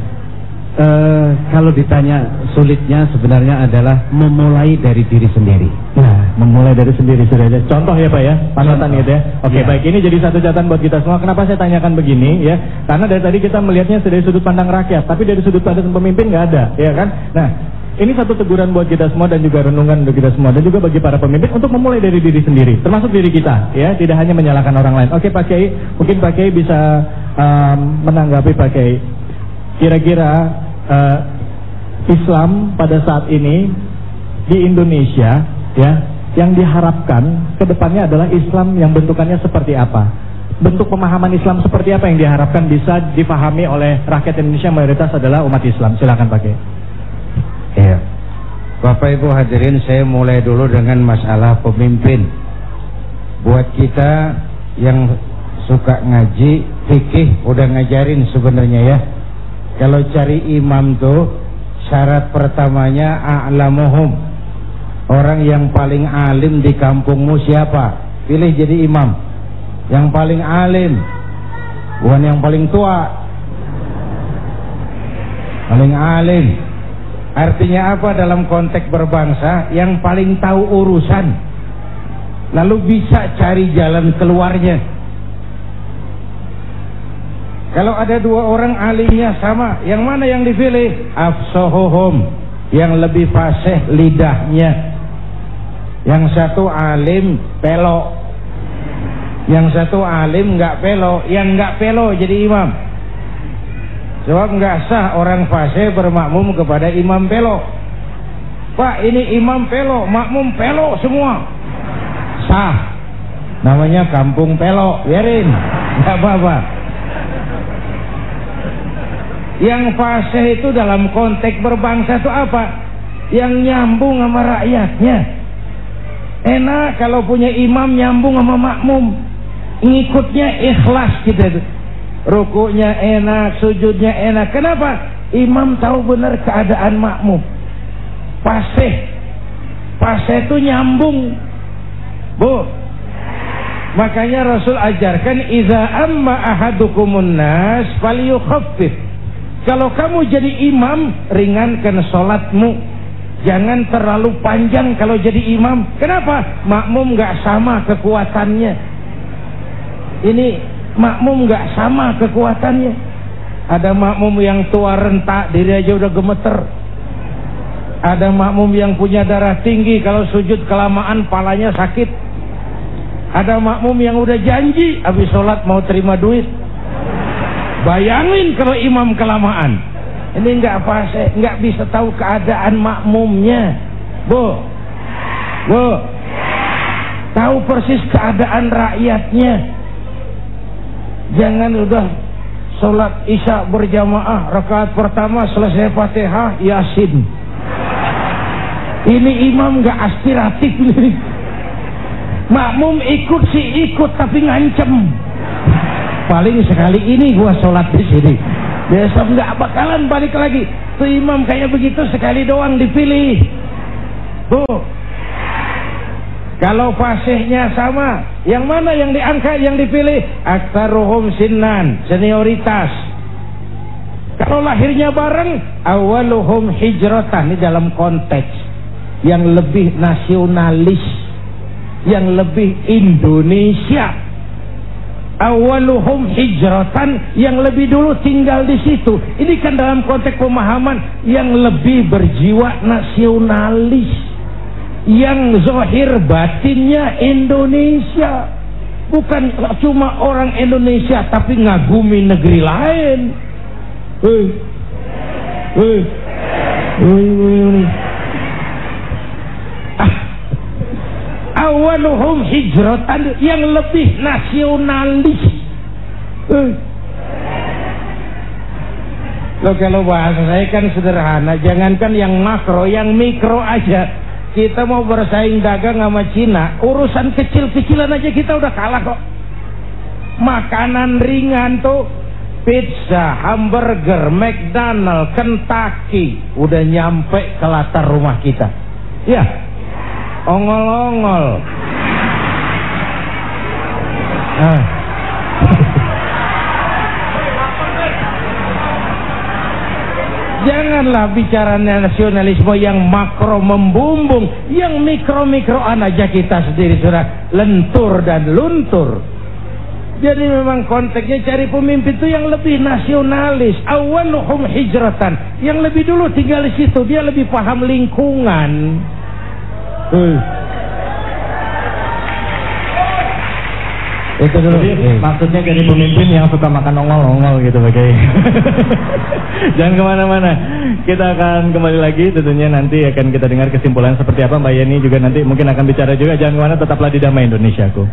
K: Eh, kalau ditanya sulitnya sebenarnya adalah memulai dari diri sendiri.
B: Nah, memulai dari sendiri sudah ada contoh ya Pak ya, panutan gitu ya. Oke
K: Ya.
B: baik, ini jadi satu catatan buat kita semua. Kenapa saya tanyakan begini ya? Karena dari tadi kita melihatnya dari sudut pandang rakyat, tapi dari sudut pandang pemimpin nggak ada, ya kan? Nah, ini satu teguran buat kita semua dan juga renungan untuk kita semua dan juga bagi para pemimpin untuk memulai dari diri sendiri, termasuk diri kita, ya, tidak hanya menyalahkan orang lain. Oke Pak Kiai, mungkin Pak Kiai bisa um, menanggapi Pak Kiai. Kira-kira eh, Islam pada saat ini di Indonesia ya yang diharapkan ke depannya adalah Islam yang bentukannya seperti apa? Bentuk pemahaman Islam seperti apa yang diharapkan bisa dipahami oleh rakyat Indonesia mayoritas adalah umat Islam. Silakan Pak Kiai.
A: Iya. Bapak Ibu hadirin, saya mulai dulu dengan masalah pemimpin. Buat kita yang suka ngaji, fikih udah ngajarin sebenarnya ya. Kalau cari imam tuh syarat pertamanya a'lamuhum. Orang yang paling alim di kampungmu siapa? Pilih jadi imam. Yang paling alim. Bukan yang paling tua. Paling alim. Artinya apa dalam konteks berbangsa? Yang paling tahu urusan. Lalu bisa cari jalan keluarnya. Kalau ada dua orang alimnya sama, yang mana yang dipilih? Afsohohum, yang lebih fasih lidahnya. Yang satu alim pelok. Yang satu alim nggak pelok, yang nggak pelok jadi imam. Sebab nggak sah orang fasih bermakmum kepada imam pelok. Pak, ini imam pelok, makmum pelok semua. Sah. Namanya kampung pelok, biarin. Nggak apa-apa. Yang fasih itu dalam konteks berbangsa itu apa? Yang nyambung sama rakyatnya. Enak kalau punya imam nyambung sama makmum. Ngikutnya ikhlas kita itu. Rukuknya enak, sujudnya enak. Kenapa? Imam tahu benar keadaan makmum. Fasih. Fasih itu nyambung. Bu. Makanya Rasul ajarkan iza amma ahadukumun nas falyukhaffif. Kalau kamu jadi imam, ringankan sholatmu. Jangan terlalu panjang kalau jadi imam. Kenapa? Makmum nggak sama kekuatannya. Ini makmum nggak sama kekuatannya. Ada makmum yang tua rentak, diri aja udah gemeter. Ada makmum yang punya darah tinggi, kalau sujud kelamaan palanya sakit. Ada makmum yang udah janji, habis sholat mau terima duit. Bayangin kalau imam kelamaan. Ini nggak fase, nggak bisa tahu keadaan makmumnya. Bu, bu, tahu persis keadaan rakyatnya. Jangan udah sholat isya berjamaah rakaat pertama selesai fatihah yasin. Ini imam nggak aspiratif nih. Makmum ikut sih ikut tapi ngancem. Paling sekali ini gua sholat di sini. Besok nggak bakalan balik lagi. Tuh imam kayak begitu sekali doang dipilih. Bu. Kalau fasihnya sama, yang mana yang diangkat, yang dipilih? Aktaruhum sinnan, senioritas. Kalau lahirnya bareng, awaluhum hijratan. Ini dalam konteks yang lebih nasionalis, yang lebih Indonesia awaluhum hijratan yang lebih dulu tinggal di situ. Ini kan dalam konteks pemahaman yang lebih berjiwa nasionalis. Yang zohir batinnya Indonesia. Bukan cuma orang Indonesia tapi ngagumi negeri lain. Hei. Hei. Hei, hei, hei. Awaluhum hijratan yang lebih nasionalis. Eh. Loh kalau bahasa saya kan sederhana, jangankan yang makro, yang mikro aja. Kita mau bersaing dagang sama Cina, urusan kecil-kecilan aja kita udah kalah kok. Makanan ringan tuh pizza, hamburger, McDonald, Kentucky udah nyampe ke latar rumah kita. Ya, ongol-ongol. Ah. Janganlah bicara nasionalisme yang makro membumbung, yang mikro-mikroan aja kita sendiri sudah lentur dan luntur. Jadi memang konteksnya cari pemimpin itu yang lebih nasionalis, awaluhum hijratan, yang lebih dulu tinggal di situ, dia lebih paham lingkungan. Itu dulu.
B: Jadi maksudnya jadi pemimpin yang suka makan ongol-ongol gitu Pak Kiai. Jangan ke mana-mana. Kita akan kembali lagi tentunya nanti akan kita dengar kesimpulan seperti apa Mbak Yeni juga nanti mungkin akan bicara juga. Jangan ke mana tetaplah di Damai Indonesiaku.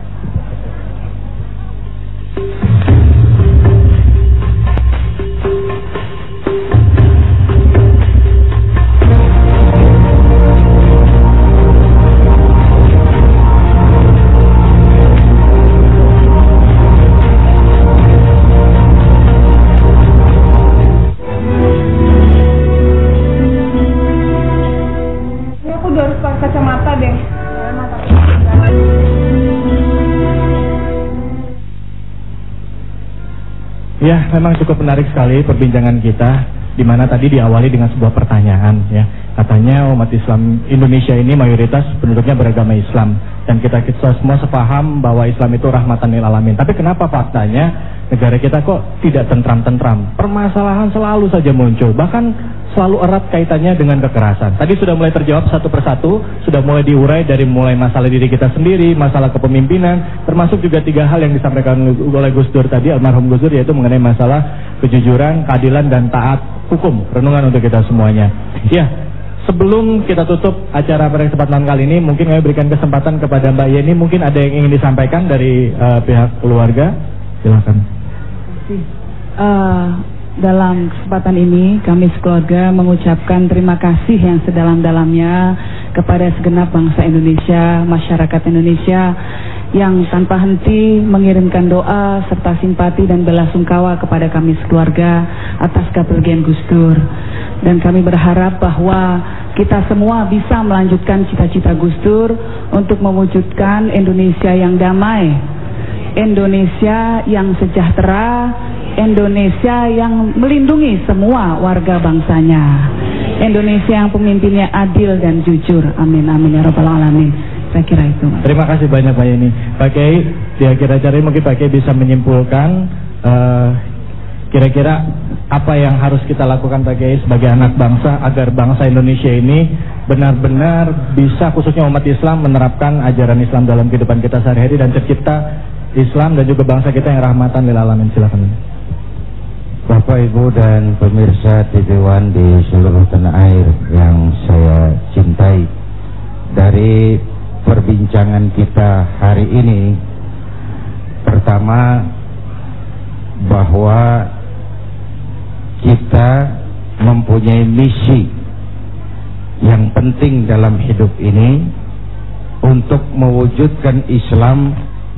B: Memang cukup menarik sekali perbincangan kita di mana tadi diawali dengan sebuah pertanyaan ya. Katanya umat Islam Indonesia ini mayoritas penduduknya beragama Islam dan kita kita semua sepaham bahwa Islam itu rahmatan lil alamin. Tapi kenapa faktanya negara kita kok tidak tentram-tentram? Permasalahan selalu saja muncul, bahkan selalu erat kaitannya dengan kekerasan. Tadi sudah mulai terjawab satu persatu, sudah mulai diurai dari mulai masalah diri kita sendiri, masalah kepemimpinan, termasuk juga tiga hal yang disampaikan oleh Gus Dur tadi, almarhum Gus Dur, yaitu mengenai masalah kejujuran, keadilan, dan taat hukum. Renungan untuk kita semuanya. Ya, sebelum kita tutup acara pada kesempatan kali ini, mungkin kami berikan kesempatan kepada Mbak Yeni, mungkin ada yang ingin disampaikan dari eh, pihak keluarga. Silakan.
H: Eh, dalam kesempatan ini kami sekeluarga mengucapkan terima kasih yang sedalam-dalamnya kepada segenap bangsa Indonesia, masyarakat Indonesia yang tanpa henti mengirimkan doa serta simpati dan belasungkawa kepada kami sekeluarga atas kepergian Gus Dur. Dan kami berharap bahwa kita semua bisa melanjutkan cita-cita Gus Dur untuk mewujudkan Indonesia yang damai, Indonesia yang sejahtera, Indonesia yang melindungi semua warga bangsanya. Indonesia yang pemimpinnya adil dan jujur. Amin amin ya rabbal alamin. Saya kira itu. Mas.
B: Terima kasih banyak Pak Yeni. Pak Kiai, di akhir acara ini mungkin Pak Kiai bisa menyimpulkan eh, kira-kira apa yang harus kita lakukan Pak Kiai sebagai anak bangsa agar bangsa Indonesia ini benar-benar bisa khususnya umat Islam menerapkan ajaran Islam dalam kehidupan kita sehari-hari dan tercipta Islam dan juga bangsa kita yang rahmatan lil alamin. Silakan.
A: Bapak Ibu dan pemirsa TV1 di seluruh tanah air yang saya cintai Dari perbincangan kita hari ini Pertama bahwa kita mempunyai misi yang penting dalam hidup ini Untuk mewujudkan Islam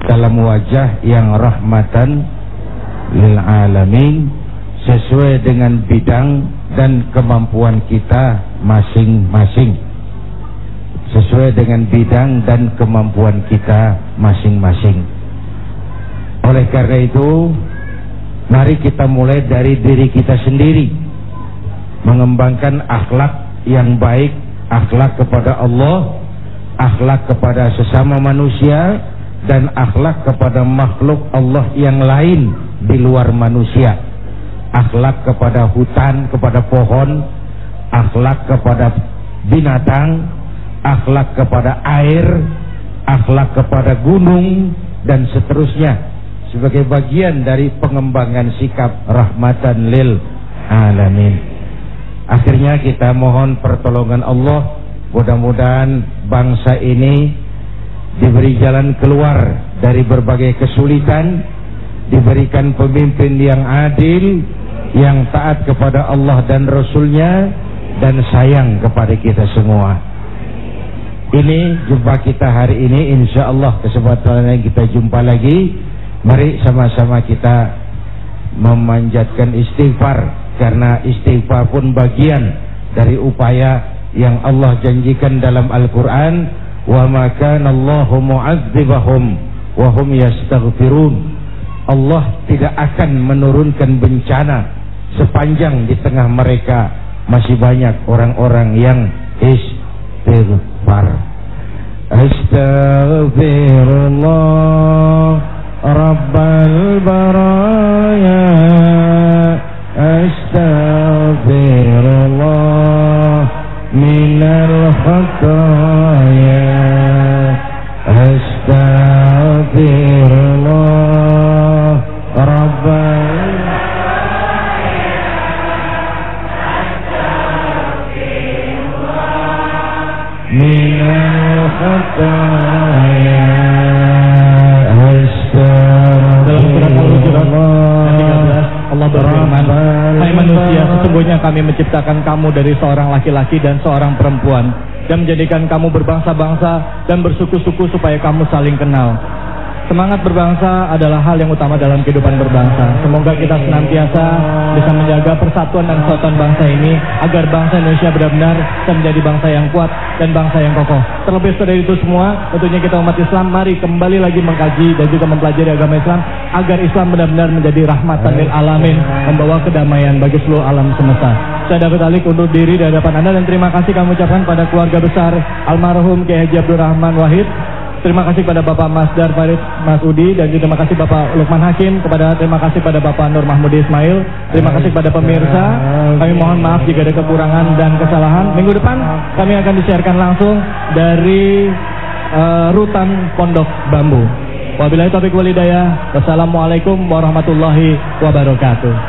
A: dalam wajah yang rahmatan lil alamin sesuai dengan bidang dan kemampuan kita masing-masing. Sesuai dengan bidang dan kemampuan kita masing-masing. Oleh karena itu mari kita mulai dari diri kita sendiri. Mengembangkan akhlak yang baik akhlak kepada Allah akhlak kepada sesama manusia dan akhlak kepada makhluk Allah yang lain di luar manusia. Akhlak kepada hutan, kepada pohon, akhlak kepada binatang, akhlak kepada air, akhlak kepada gunung dan seterusnya. Sebagai bagian dari pengembangan sikap rahmatan lil alamin. Akhirnya kita mohon pertolongan Allah, mudah-mudahan bangsa ini diberi jalan keluar dari berbagai kesulitan, diberikan pemimpin yang adil, yang taat kepada Allah dan Rasulnya dan sayang kepada kita semua. Ini jumpa kita hari ini insya Allah kesempatan yang kita jumpa lagi. Mari sama-sama kita memanjatkan istighfar karena istighfar pun bagian dari upaya yang Allah janjikan dalam Al-Qur'an wa ma kana Allahu mu'adzibahum wa hum yastaghfirun. Allah tidak akan menurunkan bencana sepanjang di tengah mereka. Masih banyak orang-orang yang istighfar. Astaghfirullah
B: kamu dari seorang laki-laki dan seorang perempuan dan menjadikan kamu berbangsa-bangsa dan bersuku-suku supaya kamu saling kenal." Semangat berbangsa adalah hal yang utama dalam kehidupan berbangsa. Semoga kita senantiasa bisa menjaga persatuan dan kesatuan bangsa ini agar bangsa Indonesia benar-benar bisa menjadi bangsa yang kuat dan bangsa yang kokoh. Terlebih dari itu semua, tentunya kita umat Islam mari kembali lagi mengkaji dan juga mempelajari agama Islam agar Islam benar-benar menjadi rahmatan lil alamin, membawa kedamaian bagi seluruh alam semesta. Saya David Alik undur diri di hadapan Anda dan terima kasih kami ucapkan pada keluarga besar almarhum Kiai Haji Abdul Rahman Wahid. Terima kasih pada Bapak Mas Dar Farid Mas Udi dan juga terima kasih Bapak Lukman Hakim kepada terima kasih pada Bapak Nur Mahmud Ismail. Terima kasih pada pemirsa. Kami mohon maaf jika ada kekurangan dan kesalahan. Minggu depan kami akan disiarkan langsung dari eh, rutan Pondok Bambu Wabillahi taufiq walhidayah. Wassalamualaikum warahmatullahi wabarakatuh